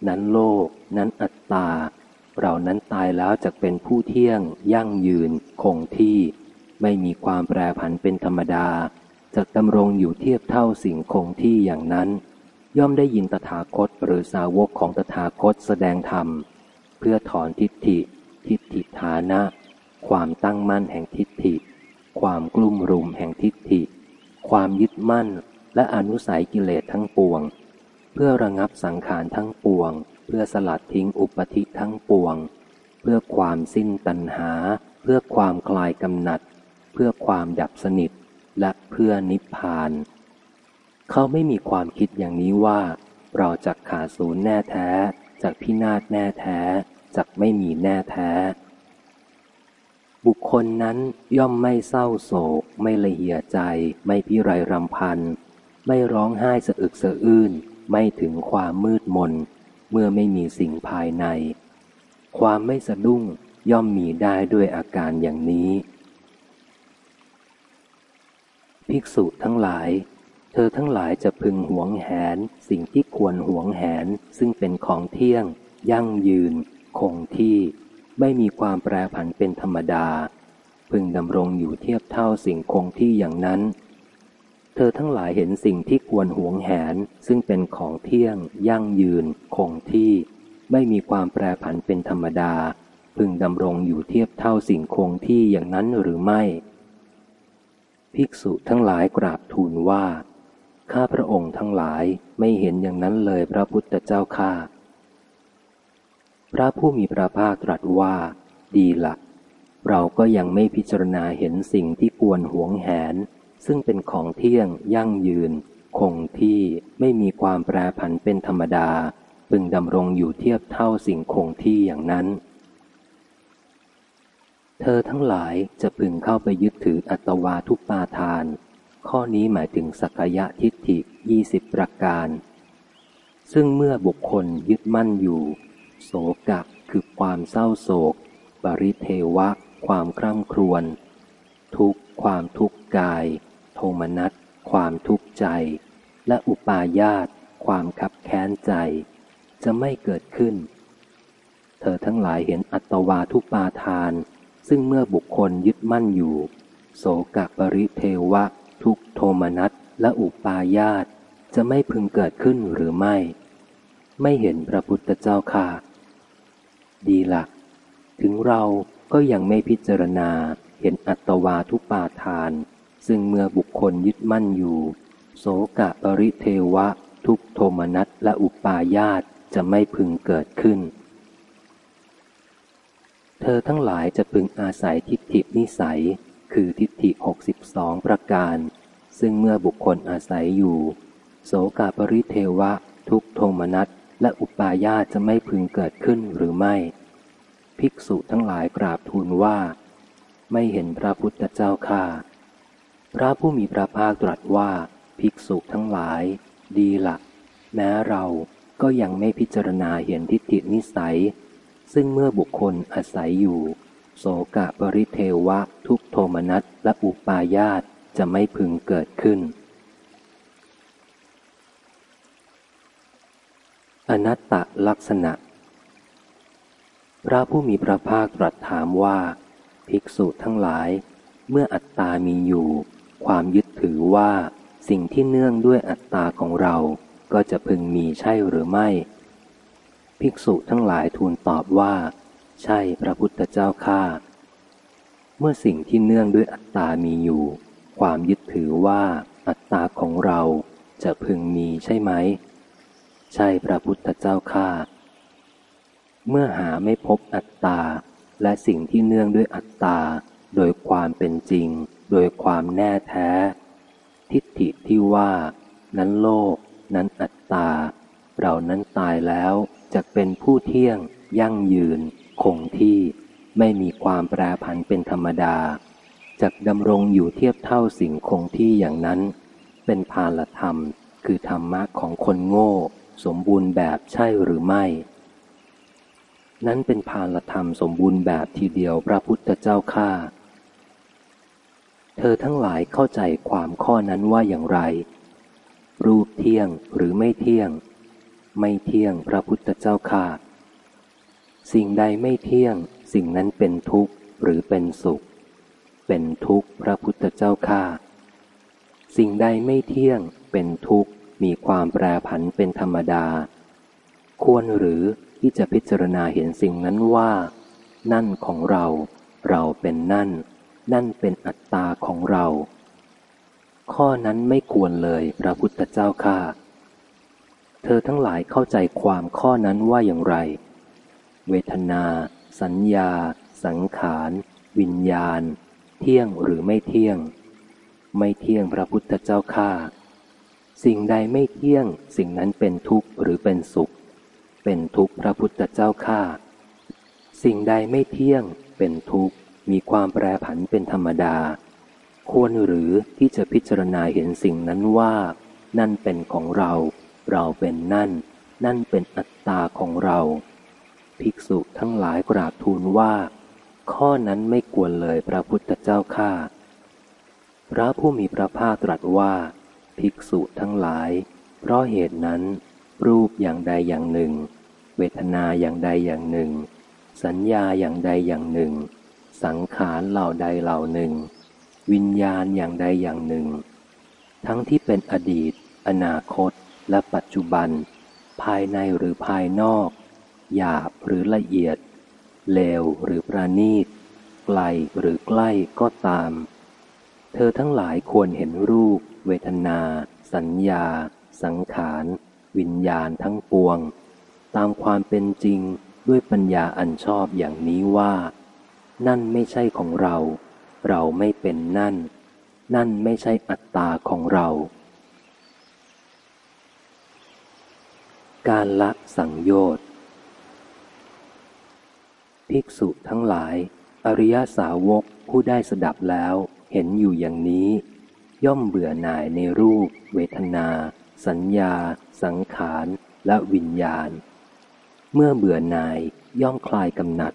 นั้นโลก นั้นอัตตาเรานั้นตายแล้วจะเป็นผู้เที่ยง ยั่งยืน คงที่ ไม่มีความแปรผันเป็นธรรมดาจะดำรงอยู่เทียบเท่าสิ่งคงที่อย่างนั้น ย่อมได้ยินตถาคตหรือสาวกของตถาคตแสดงธรรม เพื่อถอนทิฏฐิ ทิฏฐิฐานะ ความตั้งมั่นแห่งทิฏฐิ ความกลุ่มรุมแห่งทิฏฐิ ความยึดมั่นและอนุสัยกิเลสทั้งปวง เพื่อระงับสังขารทั้งปวง เพื่อสลัดทิ้งอุปธิทั้งปวง เพื่อความสิ้นตัณหา เพื่อความคลายกำหนัด เพื่อความดับสนิทและเพื่อนิพพาน เขาไม่มีความคิดอย่างนี้ว่า เราจะขาดศูนย์แน่แท้จากพินาศแน่แท้จากไม่มีแน่แท้ บุคคลนั้นย่อมไม่เศร้าโศก ไม่ละเหี่ยใจ ไม่พิไรรำพัน ไม่ร้องไห้สะอึกสะอื้น ไม่ถึงความมืดมน เมื่อไม่มีสิ่งภายใน ความไม่สะดุ้งย่อมมีได้ด้วยอาการอย่างนี้ ภิกษุทั้งหลาย เธอทั้งหลายจะพึงหวงแหน สิ่งที่ควรหวงแหน ซึ่งเป็นของเที่ยง ยั่งยืน คงที่ ไม่มีความแปรผันเป็นธรรมดา พึงดำรงอยู่เทียบเท่าสิ่งคงที่อย่างนั้น เธอทั้งหลายเห็นสิ่งที่ควรหวงแหน ซึ่งเป็นของเที่ยง ยั่งยืน คงที่ ไม่มีความแปรผันเป็นธรรมดา พึงดำรงอยู่เทียบเท่าสิ่งคงที่อย่างนั้นหรือไม่ ภิกษุทั้งหลายกราบทูลว่า ข้าพระองค์ทั้งหลายไม่เห็นอย่างนั้นเลยพระพุทธเจ้าข้าพระผู้มีพระภาคตรัสว่า ดีละเราก็ยังไม่พิจารณาเห็นสิ่งที่ควรหวงแหน ซึ่งเป็นของเที่ยง ยั่งยืน คงที่ไม่มีความแปรผันเป็นธรรมดา พึงดำรงอยู่เทียบเท่าสิ่งคงที่อย่างนั้น เธอทั้งหลายจะพึงเข้าไปยึดถืออัตวาทุปาทาน ข้อนี้หมายถึงสักยะทิฏฐิยี่สิบประการ ซึ่งเมื่อบุคคลยึดมั่นอยู่ โศกะคือความเศร้าโศก บริเทวะ ความคร่ำครวญ ทุกความทุกข์กาย โทมนัส ความทุกข์ใจ และอุปาญาต ความขับแค้นใจ จะไม่เกิดขึ้น เธอทั้งหลายเห็นอัตวาทุปาทาน ซึ่งเมื่อบุคคลยึดมั่นอยู่โศกะปริเทวะ ทุกโทมนัสและอุปาญาตจะไม่พึงเกิดขึ้นหรือไม่ ไม่เห็นพระพุทธเจ้าค่ะ ดีละถึงเราก็ยังไม่พิจารณาเห็นอัตวาทุปาทาน ซึ่งเมื่อบุคคลยึดมั่นอยู่ โสกะปริเทวะ ทุกโทมนัสและอุปาญาตจะไม่พึงเกิดขึ้น เธอทั้งหลายจะพึงอาศัยทิฏฐินิสัย คือทิฏฐิหกสิบสองประการ ซึ่งเมื่อบุคคลอาศัยอยู่ โสกะปริเทวะ ทุกโทมนัสและอุปาญาจะไม่พึงเกิดขึ้นหรือไม่ ภิกษุทั้งหลายกราบทูลว่า ไม่เห็นพระพุทธเจ้าข้าพระผู้มีพระภาคตรัสว่า ภิกษุทั้งหลาย ดีละแม้เราก็ยังไม่พิจารณาเห็นทิฏฐินิสัย ซึ่งเมื่อบุคคลอาศัยอยู่ โสกะปริเทวะทุกโทมนัสและอุปาญาตจะไม่พึงเกิดขึ้น อนัตตลักษณะ พระผู้มีพระภาคตรัสถามว่า ภิกษุทั้งหลาย เมื่ออัตตามีอยู่ ความยึดถือว่าสิ่งที่เนื่องด้วยอัตตาของเราก็จะพึงมีใช่หรือไม่ ภิกษุทั้งหลายทูลตอบว่า ใช่พระพุทธเจ้าข้าเมื่อสิ่งที่เนื่องด้วยอัตตามีอยู่ ความยึดถือว่าอัตตาของเราจะพึงมีใช่ไหม ใช่พระพุทธเจ้าข้าเมื่อหาไม่พบอัตตา และสิ่งที่เนื่องด้วยอัตตา โดยความเป็นจริง โดยความแน่แท้ ทิฏฐิที่ว่า นั้นโลก นั้นอัตตา เรานั้นตายแล้ว จะเป็นผู้เที่ยง ยั่งยืน คงที่ ไม่มีความแปรผันเป็นธรรมดา จักดำรงอยู่เทียบเท่าสิ่งคงที่อย่างนั้น เป็นภาลธรรม คือธรรมะของคนโง่ สมบูรณ์แบบใช่หรือไม่ นั้นเป็นภาลธรรมสมบูรณ์แบบทีเดียวพระพุทธเจ้าข้าเธอทั้งหลายเข้าใจความข้อนั้นว่าอย่างไร รูปเที่ยงหรือไม่เที่ยง ไม่เที่ยงพระพุทธเจ้าข้าสิ่งใดไม่เที่ยง สิ่งนั้นเป็นทุกข์หรือเป็นสุข เป็นทุกข์พระพุทธเจ้าข้าสิ่งใดไม่เที่ยง เป็นทุกข์มีความแปรผันเป็นธรรมดา ควรหรือที่จะพิจารณาเห็นสิ่งนั้นว่า นั่นของเรา เราเป็นนั่น นั่นเป็นอัตตาของเรา ข้อนั้นไม่ควรเลยพระพุทธเจ้าข้า เธอทั้งหลายเข้าใจความข้อนั้นว่าอย่างไร เวทนา สัญญา สังขาร วิญญาณ เที่ยงหรือไม่เที่ยง ไม่เที่ยงพระพุทธเจ้าข้าสิ่งใดไม่เที่ยง สิ่งนั้นเป็นทุกข์หรือเป็นสุข เป็นทุกข์พระพุทธเจ้าข้าสิ่งใดไม่เที่ยง เป็นทุกข์มีความแปรผันเป็นธรรมดา ควรหรือที่จะพิจารณาเห็นสิ่งนั้นว่า นั่นเป็นของเรา เราเป็นนั่น นั่นเป็นอัตตาของเรา ภิกษุทั้งหลายกราบทูลว่า ข้อนั้นไม่กวนเลยพระพุทธเจ้าข้าพระผู้มีพระภาคตรัสว่า ภิกษุทั้งหลาย เพราะเหตุนั้น รูปอย่างใดอย่างหนึ่ง เวทนาอย่างใดอย่างหนึ่ง สัญญาอย่างใดอย่างหนึ่ง สังขารเหล่าใดเหล่าหนึ่ง วิญญาณอย่างใดอย่างหนึ่ง ทั้งที่เป็นอดีต อนาคต และปัจจุบัน ภายในหรือภายนอก หยาบหรือละเอียด เลวหรือประณีต ไกลหรือใกล้ก็ตาม เธอทั้งหลายควรเห็นรูป เวทนา สัญญา สังขาร วิญญาณทั้งปวง ตามความเป็นจริงด้วยปัญญาอันชอบอย่างนี้ว่า นั่นไม่ใช่ของเรา เราไม่เป็นนั่น นั่นไม่ใช่อัตตาของเรา การละสังโยชน์ ภิกษุทั้งหลาย อริยสาวกผู้ได้สดับแล้วเห็นอยู่อย่างนี้ ย่อมเบื่อหน่ายในรูป เวทนา สัญญา สังขาร และวิญญาณ เมื่อเบื่อหน่ายย่อมคลายกำหนัด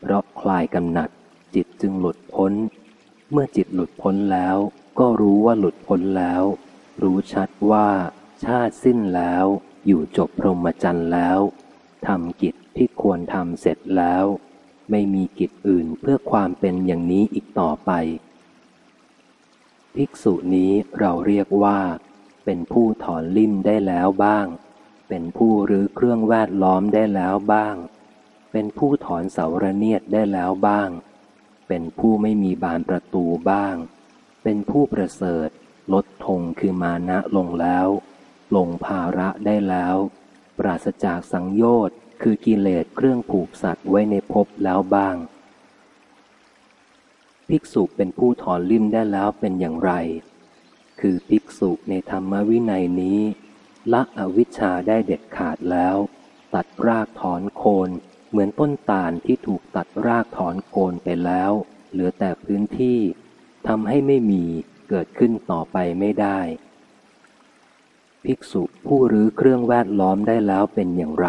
เพราะคลายกำหนัด จิตจึงหลุดพ้น เมื่อจิตหลุดพ้นแล้ว ก็รู้ว่าหลุดพ้นแล้ว รู้ชัดว่า ชาติสิ้นแล้ว อยู่จบพรหมจรรย์แล้วทำกิจที่ควรทำเสร็จแล้ว ไม่มีกิจอื่นเพื่อความเป็นอย่างนี้อีกต่อไป ภิกษุนี้เราเรียกว่า เป็นผู้ถอนลิ่มได้แล้วบ้าง เป็นผู้รื้อเครื่องแวดล้อมได้แล้วบ้าง เป็นผู้ถอนเสาระเนียดได้แล้วบ้าง เป็นผู้ไม่มีบานประตูบ้าง เป็นผู้ประเสริฐลดธงคือมานะลงแล้ว ลงภาระได้แล้ว ปราศจากสังโยชน์คือกิเลสเครื่องผูกสัตว์ไว้ในภพแล้วบ้าง ภิกษุเป็นผู้ถอนลิ่มได้แล้วเป็นอย่างไร คือภิกษุในธรรมวินัยนี้ ละอวิชชาได้เด็ดขาดแล้ว ตัดรากถอนโคนเหมือนต้นตาลที่ถูกตัดรากถอนโคนไปแล้ว เหลือแต่พื้นที่ทำให้ไม่มีเกิดขึ้นต่อไปไม่ได้ ภิกษุผู้รื้อเครื่องแวดล้อมได้แล้วเป็นอย่างไร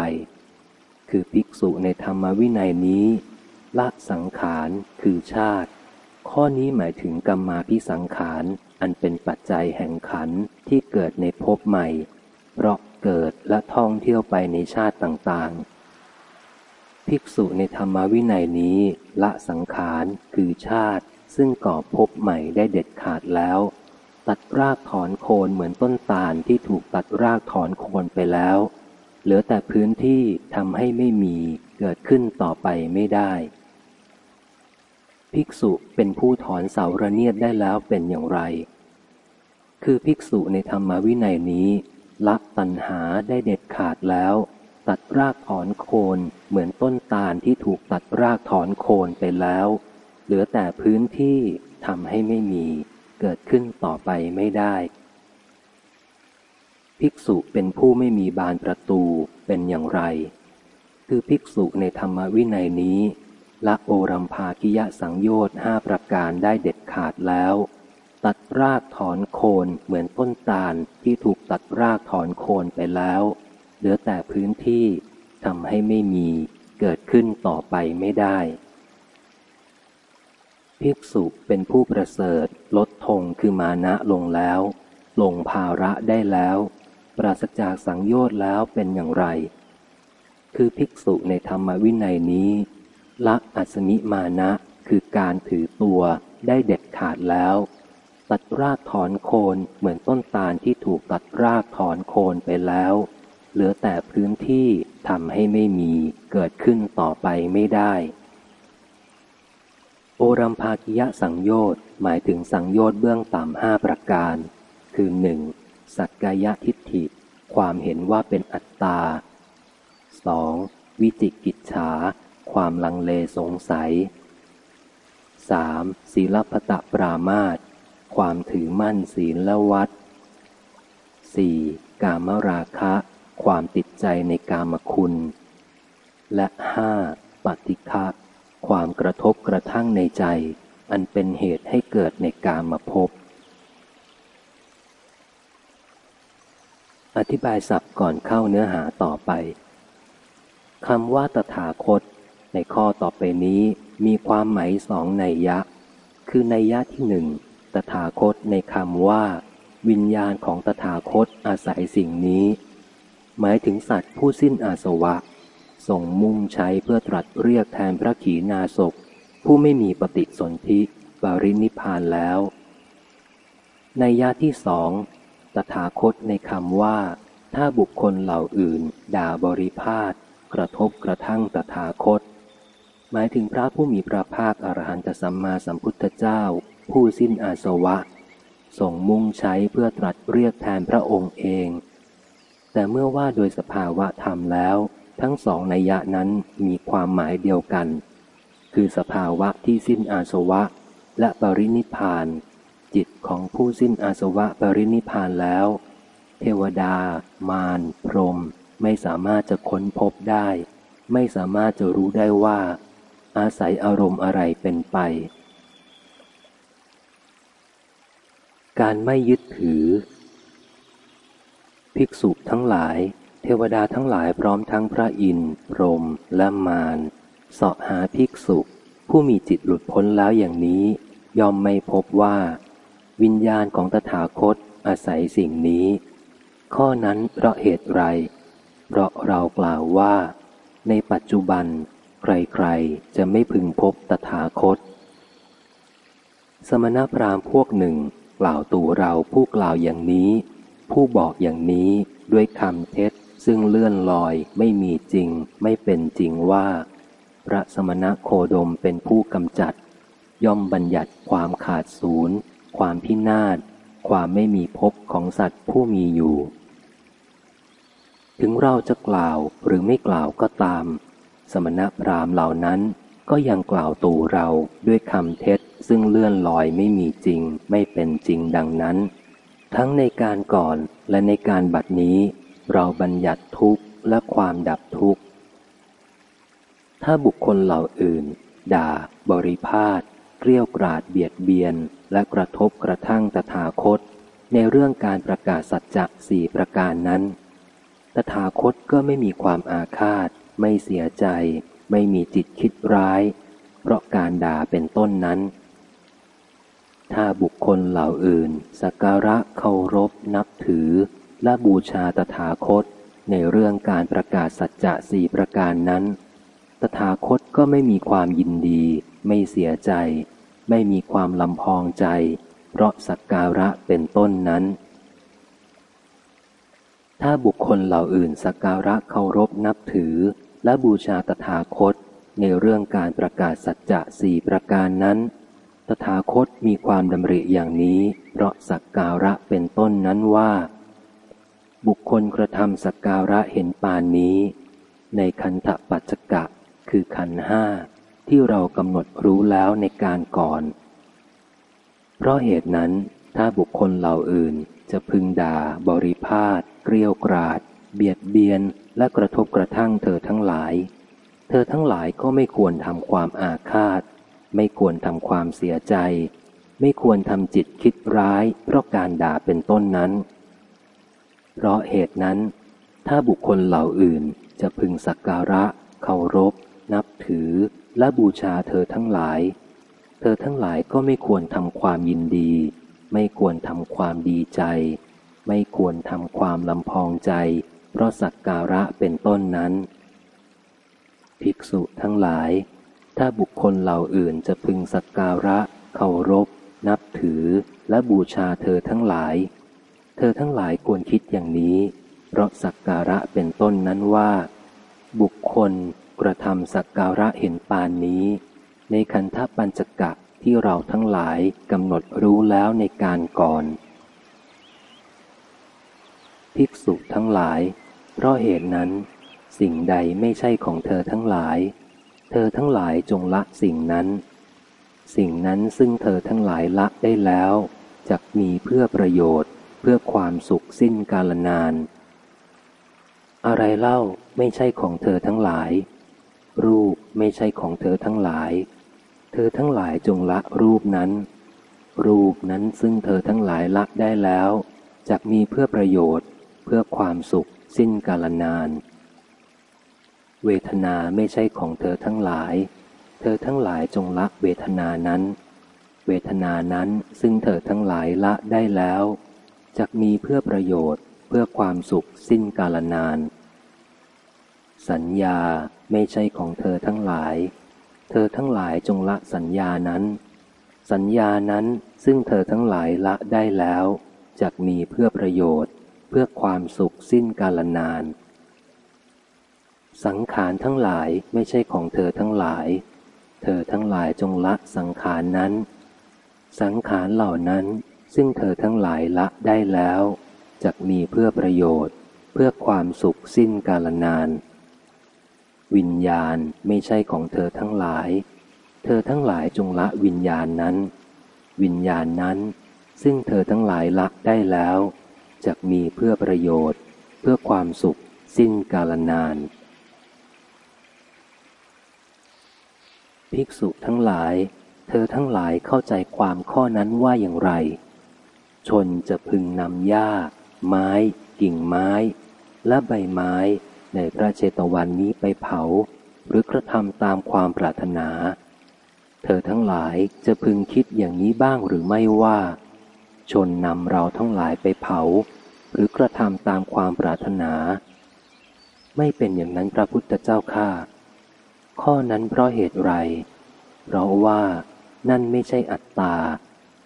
คือภิกษุในธรรมวินัยนี้ ละสังขารคือชาติ ข้อนี้หมายถึงกรรมาพิสังขารอันเป็นปัจจัยแห่งขันที่เกิดในภพใหม่ เพราะเกิดและท่องเที่ยวไปในชาติต่างๆ ภิกษุในธรรมวินัยนี้ ละสังขารคือชาติ ซึ่งก่อภพใหม่ได้เด็ดขาดแล้ว ตัดรากถอนโคนเหมือนต้นตาลที่ถูกตัดรากถอนโคนไปแล้ว เหลือแต่พื้นที่ทำให้ไม่มีเกิดขึ้นต่อไปไม่ได้ ภิกษุเป็นผู้ถอนเสาระเนียดได้แล้วเป็นอย่างไร คือภิกษุในธรรมวินัยนี้ละตัณหาได้เด็ดขาดแล้ว ตัดรากถอนโคนเหมือนต้นตาลที่ถูกตัดรากถอนโคนไปแล้ว เหลือแต่พื้นที่ทำให้ไม่มี เกิดขึ้นต่อไปไม่ได้ ภิกษุเป็นผู้ไม่มีบานประตูเป็นอย่างไร คือภิกษุในธรรมวินัยนี้ละโอรัมภากิยะสังโยชน์ห้าประการได้เด็ดขาดแล้ว ตัดรากถอนโคนเหมือนต้นตาลที่ถูกตัดรากถอนโคนไปแล้ว เหลือแต่พื้นที่ทำให้ไม่มีเกิดขึ้นต่อไปไม่ได้ ภิกษุเป็นผู้ประเสริฐ ลดธงคือมานะลงแล้ว ลงภาระได้แล้ว ปราศจากสังโยชน์แล้วเป็นอย่างไร คือภิกษุในธรรมวินัยนี้ละอัศมิมานะคือการถือตัวได้เด็ดขาดแล้ว ตัดรากถอนโคนเหมือนต้นตาลที่ถูกตัดรากถอนโคนไปแล้ว เหลือแต่พื้นที่ทำให้ไม่มีเกิดขึ้นต่อไปไม่ได้ โอรัมภากิยะสังโยชน์หมายถึงสังโยชน์เบื้องต่ำห้าประการ คือหนึ่งสักกายทิฏฐิ ความเห็นว่าเป็นอัตตา 2. วิจิกิจฉา ความลังเลสงสัย 3. ศีลพตะปรามาตความถือมั่นศีลและวัด 4. กามราคะ ความติดใจในกามคุณ และ 5. ปฏิฆะ ความกระทบกระทั่งในใจ อันเป็นเหตุให้เกิดในการมภพบ อธิบายศัพท์ก่อนเข้าเนื้อหาต่อไปคำว่าตถาคต ในข้อต่อไปนี้มีความหมายสองในยะ คือในยะที่หนึ่งตถาคตในคำว่า วิญญาณของตถาคตอาศัยสิ่งนี้ หมายถึงสัตว์ผู้สิ้นอาสวะ ส่งมุ่งใช้เพื่อตรัสเรียกแทนพระขีณาสพผู้ไม่มีปฏิสนธิบารินิพานแล้ว ในยะที่สองตถาคตในคำว่า ถ้าบุคคลเหล่าอื่น ด่าบริพาทกระทบกระทั่งตถาคต หมายถึงพระผู้มีพระภาคอรหันตสัมมาสัมพุทธเจ้า ผู้สิ้นอาสวะส่งมุ่งใช้เพื่อตรัสเรียกแทนพระองค์เอง แต่เมื่อว่าโดยสภาวะธรรมแล้ว ทั้งสองนัยยะนั้นมีความหมายเดียวกัน คือสภาวะที่สิ้นอาสวะ และปรินิพาน จิตของผู้สิ้นอาสวะปรินิพานแล้ว เทวดา มารพรหมไม่สามารถจะค้นพบได้ ไม่สามารถจะรู้ได้ว่า อาศัยอารมณ์อะไรเป็นไป การไม่ยึดถือ ภิกษุทั้งหลาย เทวดาทั้งหลายพร้อมทั้งพระอินทร์พรหมและมารเสาะหาภิกษุ ผู้มีจิตหลุดพ้นแล้วอย่างนี้ ย่อมไม่พบว่า วิญญาณของตถาคตอาศัยสิ่งนี้ ข้อนั้นเพราะเหตุไร เพราะเรากล่าวว่า ในปัจจุบัน ใครๆ จะไม่พึงพบตถาคต สมณพราหมณ์พวกหนึ่ง กล่าวตู่เราผู้กล่าวอย่างนี้ ผู้บอกอย่างนี้ด้วยคำเท็จ ซึ่งเลื่อนลอยไม่มีจริง ไม่เป็นจริงว่า พระสมณะโคดมเป็นผู้กำจัด ย่อมบัญญัติความขาดศูนย์ ความพินาศ ความไม่มีภพของสัตว์ผู้มีอยู่ ถึงเราจะกล่าวหรือไม่กล่าวก็ตาม สมณพราหมณ์เหล่านั้นก็ยังกล่าวตู่เราด้วยคำเท็จซึ่งเลื่อนลอยไม่มีจริง ไม่เป็นจริงดังนั้น ทั้งในการก่อนและในการบัดนี้ เราบัญญัติทุกข์และความดับทุกข์ ถ้าบุคคลเหล่าอื่น ด่า บริพาทเกลี้ยวกราดเบียดเบียน และกระทบกระทั่งตถาคต ในเรื่องการประกาศสัจจะสี่ประการนั้น ตถาคตก็ไม่มีความอาฆาต ไม่เสียใจ ไม่มีจิตคิดร้าย เพราะการด่าเป็นต้นนั้น ถ้าบุคคลเหล่าอื่น สักการะเคารพนับถือ และบูชาตถาคตในเรื่องการประกาศสัจจะสี่ประการนั้น ตถาคตก็ไม่มีความยินดี ไม่เสียใจ ไม่มีความลำพองใจ เพราะสักการะเป็นต้นนั้น ถ้าบุคคลเหล่าอื่นสักการะเคารพนับถือ และบูชาตถาคตในเรื่องการประกาศสัจจะสี่ประการนั้น ตถาคตมีความดำริอย่างนี้ เพราะสักการะเป็นต้นนั้นว่า บุคคลกระทำสักการะเห็นปานนี้ ในคันธปัจจกะคือขันห้าที่เรากำหนดรู้แล้วในการก่อน เพราะเหตุนั้นถ้าบุคคลเหล่าอื่นจะพึงด่า บริพาทเกลียวกราด เบียดเบียนและกระทบกระทั่งเธอทั้งหลาย เธอทั้งหลายก็ไม่ควรทำความอาฆาต ไม่ควรทำความเสียใจ ไม่ควรทำจิตคิดร้ายเพราะการด่าเป็นต้นนั้น เพราะเหตุนั้น ถ้าบุคคลเหล่าอื่นจะพึงสักการะ เคารพ นับถือ และบูชาเธอทั้งหลาย เธอทั้งหลายก็ไม่ควรทำความยินดี ไม่ควรทำความดีใจ ไม่ควรทำความลำพองใจ เพราะสักการะเป็นต้นนั้น ภิกษุทั้งหลาย ถ้าบุคคลเหล่าอื่นจะพึงสักการะ เคารพ นับถือ และบูชาเธอทั้งหลาย เธอทั้งหลายควรคิดอย่างนี้ เพราะสักการะเป็นต้นนั้นว่า บุคคลกระทำสักการะเห็นปานนี้ ในคันธปัญจกะที่เราทั้งหลายกำหนดรู้แล้วในการก่อน ภิกษุทั้งหลาย เพราะเหตุนั้น สิ่งใดไม่ใช่ของเธอทั้งหลาย เธอทั้งหลายจงละสิ่งนั้น สิ่งนั้นซึ่งเธอทั้งหลายละได้แล้วจะมีเพื่อประโยชน์ เพื่อความสุขสิ้นกาลนาน อะไรเล่าไม่ใช่ของเธอทั้งหลาย รูปไม่ใช่ของเธอทั้งหลาย เธอทั้งหลายจงละรูปนั้น รูปนั้นซึ่งเธอทั้งหลายละได้แล้วจะมีเพื่อประโยชน์ เพื่อความสุขสิ้นกาลนาน เวทนาไม่ใช่ของเธอทั้งหลาย เธอทั้งหลายจงละเวทนานั้น เวทนานั้นซึ่งเธอทั้งหลายละได้แล้ว จะมีเพื่อประโยชน์เพื่อความสุขสิ้นกาลนาน สัญญาไม่ใช่ของเธอทั้งหลาย เธอทั้งหลายจงละสัญญานั้น สัญญานั้นซึ่งเธอทั้งหลายละได้แล้วจะมีเพื่อประโยชน์เพื่อความสุขสิ้นกาลนาน สังขารทั้งหลายไม่ใช่ของเธอทั้งหลาย เธอทั้งหลายจงละสังขารนั้น สังขารเหล่านั้น ซึ่งเธอทั้งหลายละได้แล้วจะมีเพื่อประโยชน์ เพื่อความสุขสิ้นกาลนาน วิญญาณไม่ใช่ของเธอทั้งหลาย เธอทั้งหลายจงละวิญญาณนั้น วิญญาณนั้น ซึ่งเธอทั้งหลายละได้แล้วจะมีเพื่อประโยชน์ เพื่อความสุขสิ้นกาลนาน ภิกษุทั้งหลาย เธอทั้งหลายเข้าใจความข้อนั้นว่าอย่างไร ชนจะพึงนำหญ้า ไม้ กิ่งไม้ และใบไม้ในพระเจตวันนี้ไปเผา หรือกระทำตามความปรารถนา เธอทั้งหลายจะพึงคิดอย่างนี้บ้างหรือไม่ว่า ชนนำเราทั้งหลายไปเผา หรือกระทำตามความปรารถนา ไม่เป็นอย่างนั้นพระพุทธเจ้าข้าข้อนั้นเพราะเหตุไร เพราะว่านั่นไม่ใช่อัตตา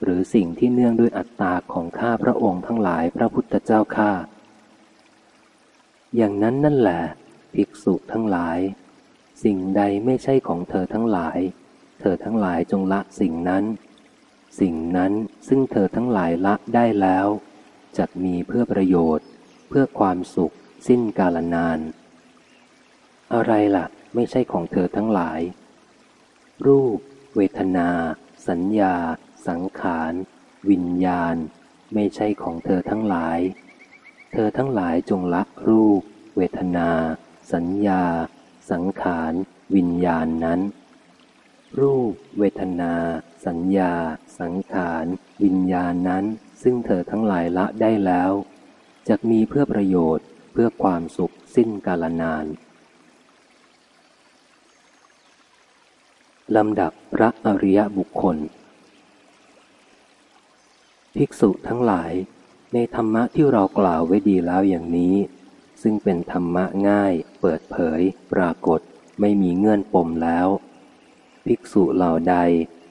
หรือสิ่งที่เนื่องด้วยอัตตาของข้าพระองค์ทั้งหลายพระพุทธเจ้าข้าอย่างนั้นนั่นแหละภิกษุทั้งหลาย สิ่งใดไม่ใช่ของเธอทั้งหลาย เธอทั้งหลายจงละสิ่งนั้น สิ่งนั้นซึ่งเธอทั้งหลายละได้แล้วจะมีเพื่อประโยชน์ เพื่อความสุข สิ้นกาลนาน อะไรล่ะ ไม่ใช่ของเธอทั้งหลาย รูป เวทนา สัญญา สังขาร วิญญาณ ไม่ใช่ของเธอทั้งหลาย เธอทั้งหลายจงละรูป เวทนา สัญญา สังขาร วิญญาณนั้น รูป เวทนา สัญญา สังขาร วิญญาณนั้น ซึ่งเธอทั้งหลายละได้แล้วจะมีเพื่อประโยชน์เพื่อความสุขสิ้นกาลนานลำดับพระอริยบุคคล ภิกษุทั้งหลาย ในธรรมะที่เรากล่าวไว้ดีแล้วอย่างนี้ ซึ่งเป็นธรรมะง่าย เปิดเผย ปรากฏ ไม่มีเงื่อนปมแล้ว ภิกษุเหล่าใด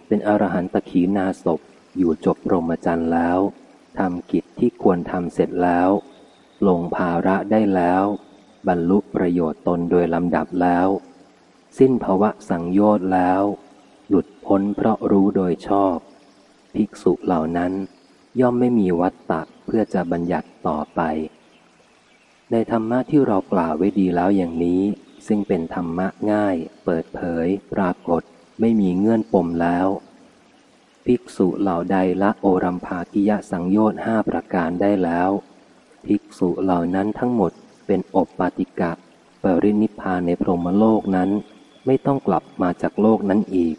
เป็นอรหันตขีนาศพอยู่จบพรหมจันทร์แล้วทำกิจที่ควรทำเสร็จแล้ว ลงภาระได้แล้ว บรรลุประโยชน์ตนโดยลำดับแล้ว สิ้นภาวะสังโยชน์แล้ว หลุดพ้นเพราะรู้โดยชอบ ภิกษุเหล่านั้น ย่อมไม่มีวัตตะเพื่อจะบัญญัติต่อไป ในธรรมะที่เรากล่าวไว้ดีแล้วอย่างนี้ ซึ่งเป็นธรรมะง่าย เปิดเผย ปรากฏ ไม่มีเงื่อนปมแล้ว ภิกษุเหล่าใดละโอรัมภากิยะสังโยชน์ห้าประการได้แล้ว ภิกษุเหล่านั้นทั้งหมดเป็นอบปาติกะปรินิพานในพรหมโลกนั้น ไม่ต้องกลับมาจากโลกนั้นอีก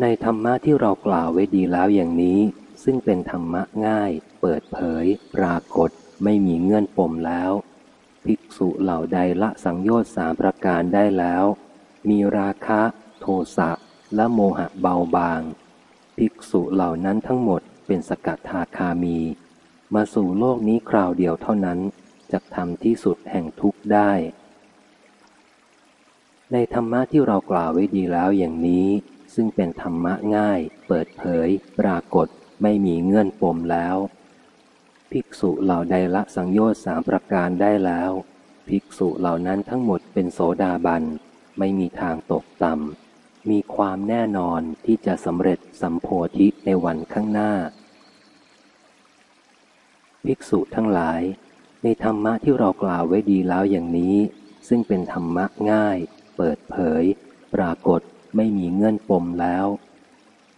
ในธรรมะที่เรากล่าวไว้ดีแล้วอย่างนี้ ซึ่งเป็นธรรมะง่าย เปิดเผย ปรากฏ ไม่มีเงื่อนปมแล้ว ภิกษุเหล่าใดละสังโยชน์สามประการได้แล้ว มีราคะ โทสะและโมหะเบาบาง ภิกษุเหล่านั้นทั้งหมดเป็นสกัดทาคามี มาสู่โลกนี้คราวเดียวเท่านั้นจะทำที่สุดแห่งทุกข์ได้ ในธรรมะที่เรากล่าวไว้ดีแล้วอย่างนี้ ซึ่งเป็นธรรมะง่าย เปิดเผย ปรากฏ ไม่มีเงื่อนปมแล้ว ภิกษุเหล่าใดละสังโยชน์สามประการได้แล้ว ภิกษุเหล่านั้นทั้งหมดเป็นโสดาบัน ไม่มีทางตกต่ำ มีความแน่นอนที่จะสำเร็จสัมโพธิในวันข้างหน้า ภิกษุทั้งหลาย ในธรรมะที่เรากล่าวไว้ดีแล้วอย่างนี้ ซึ่งเป็นธรรมะง่าย เปิดเผย ปรากฏ ไม่มีเงื่อนปมแล้ว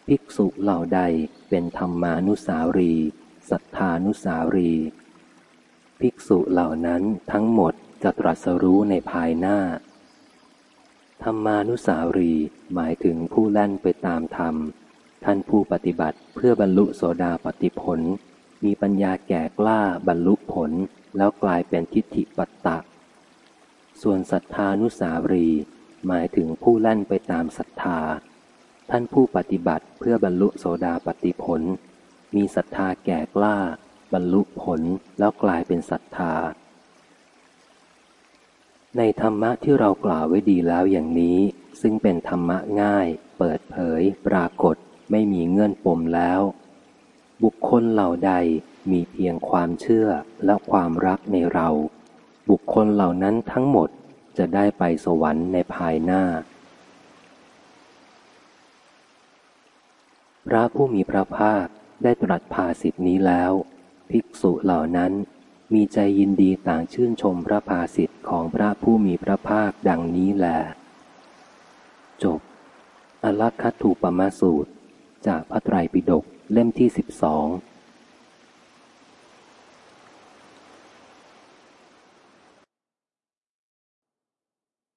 ภิกษุเหล่าใดเป็นธรรมานุสารีสัทธานุสารี ภิกษุเหล่านั้นทั้งหมดจะตรัสรู้ในภายหน้า ธรรมานุสารีหมายถึงผู้แล่นไปตามธรรม ท่านผู้ปฏิบัติเพื่อบรรลุโสดาปติผล มีปัญญาแก่กล้าบรรลุผลแล้วกลายเป็นทิฏฐิปัตตะ ส่วนศรัทธานุสารี หมายถึงผู้แล่นไปตามศรัทธา ท่านผู้ปฏิบัติเพื่อบรรลุโสดาปติผล มีศรัทธาแก่กล้า บรรลุผลแล้วกลายเป็นศรัทธา ในธรรมะที่เรากล่าวไว้ดีแล้วอย่างนี้ ซึ่งเป็นธรรมะง่าย เปิดเผย ปรากฏไม่มีเงื่อนปมแล้ว บุคคลเหล่าใดมีเพียงความเชื่อและความรักในเรา บุคคลเหล่านั้นทั้งหมด จะได้ไปสวรรค์ในภายหน้า พระผู้มีพระภาคได้ตรัสภาสิทธินี้แล้ว ภิกษุเหล่านั้นมีใจยินดีต่างชื่นชมพระภาสิทธิ์ของพระผู้มีพระภาคดังนี้แหลจบ อลักขถูปมาสูตร จากพระไตรปิฎกเล่มที่สิบสอง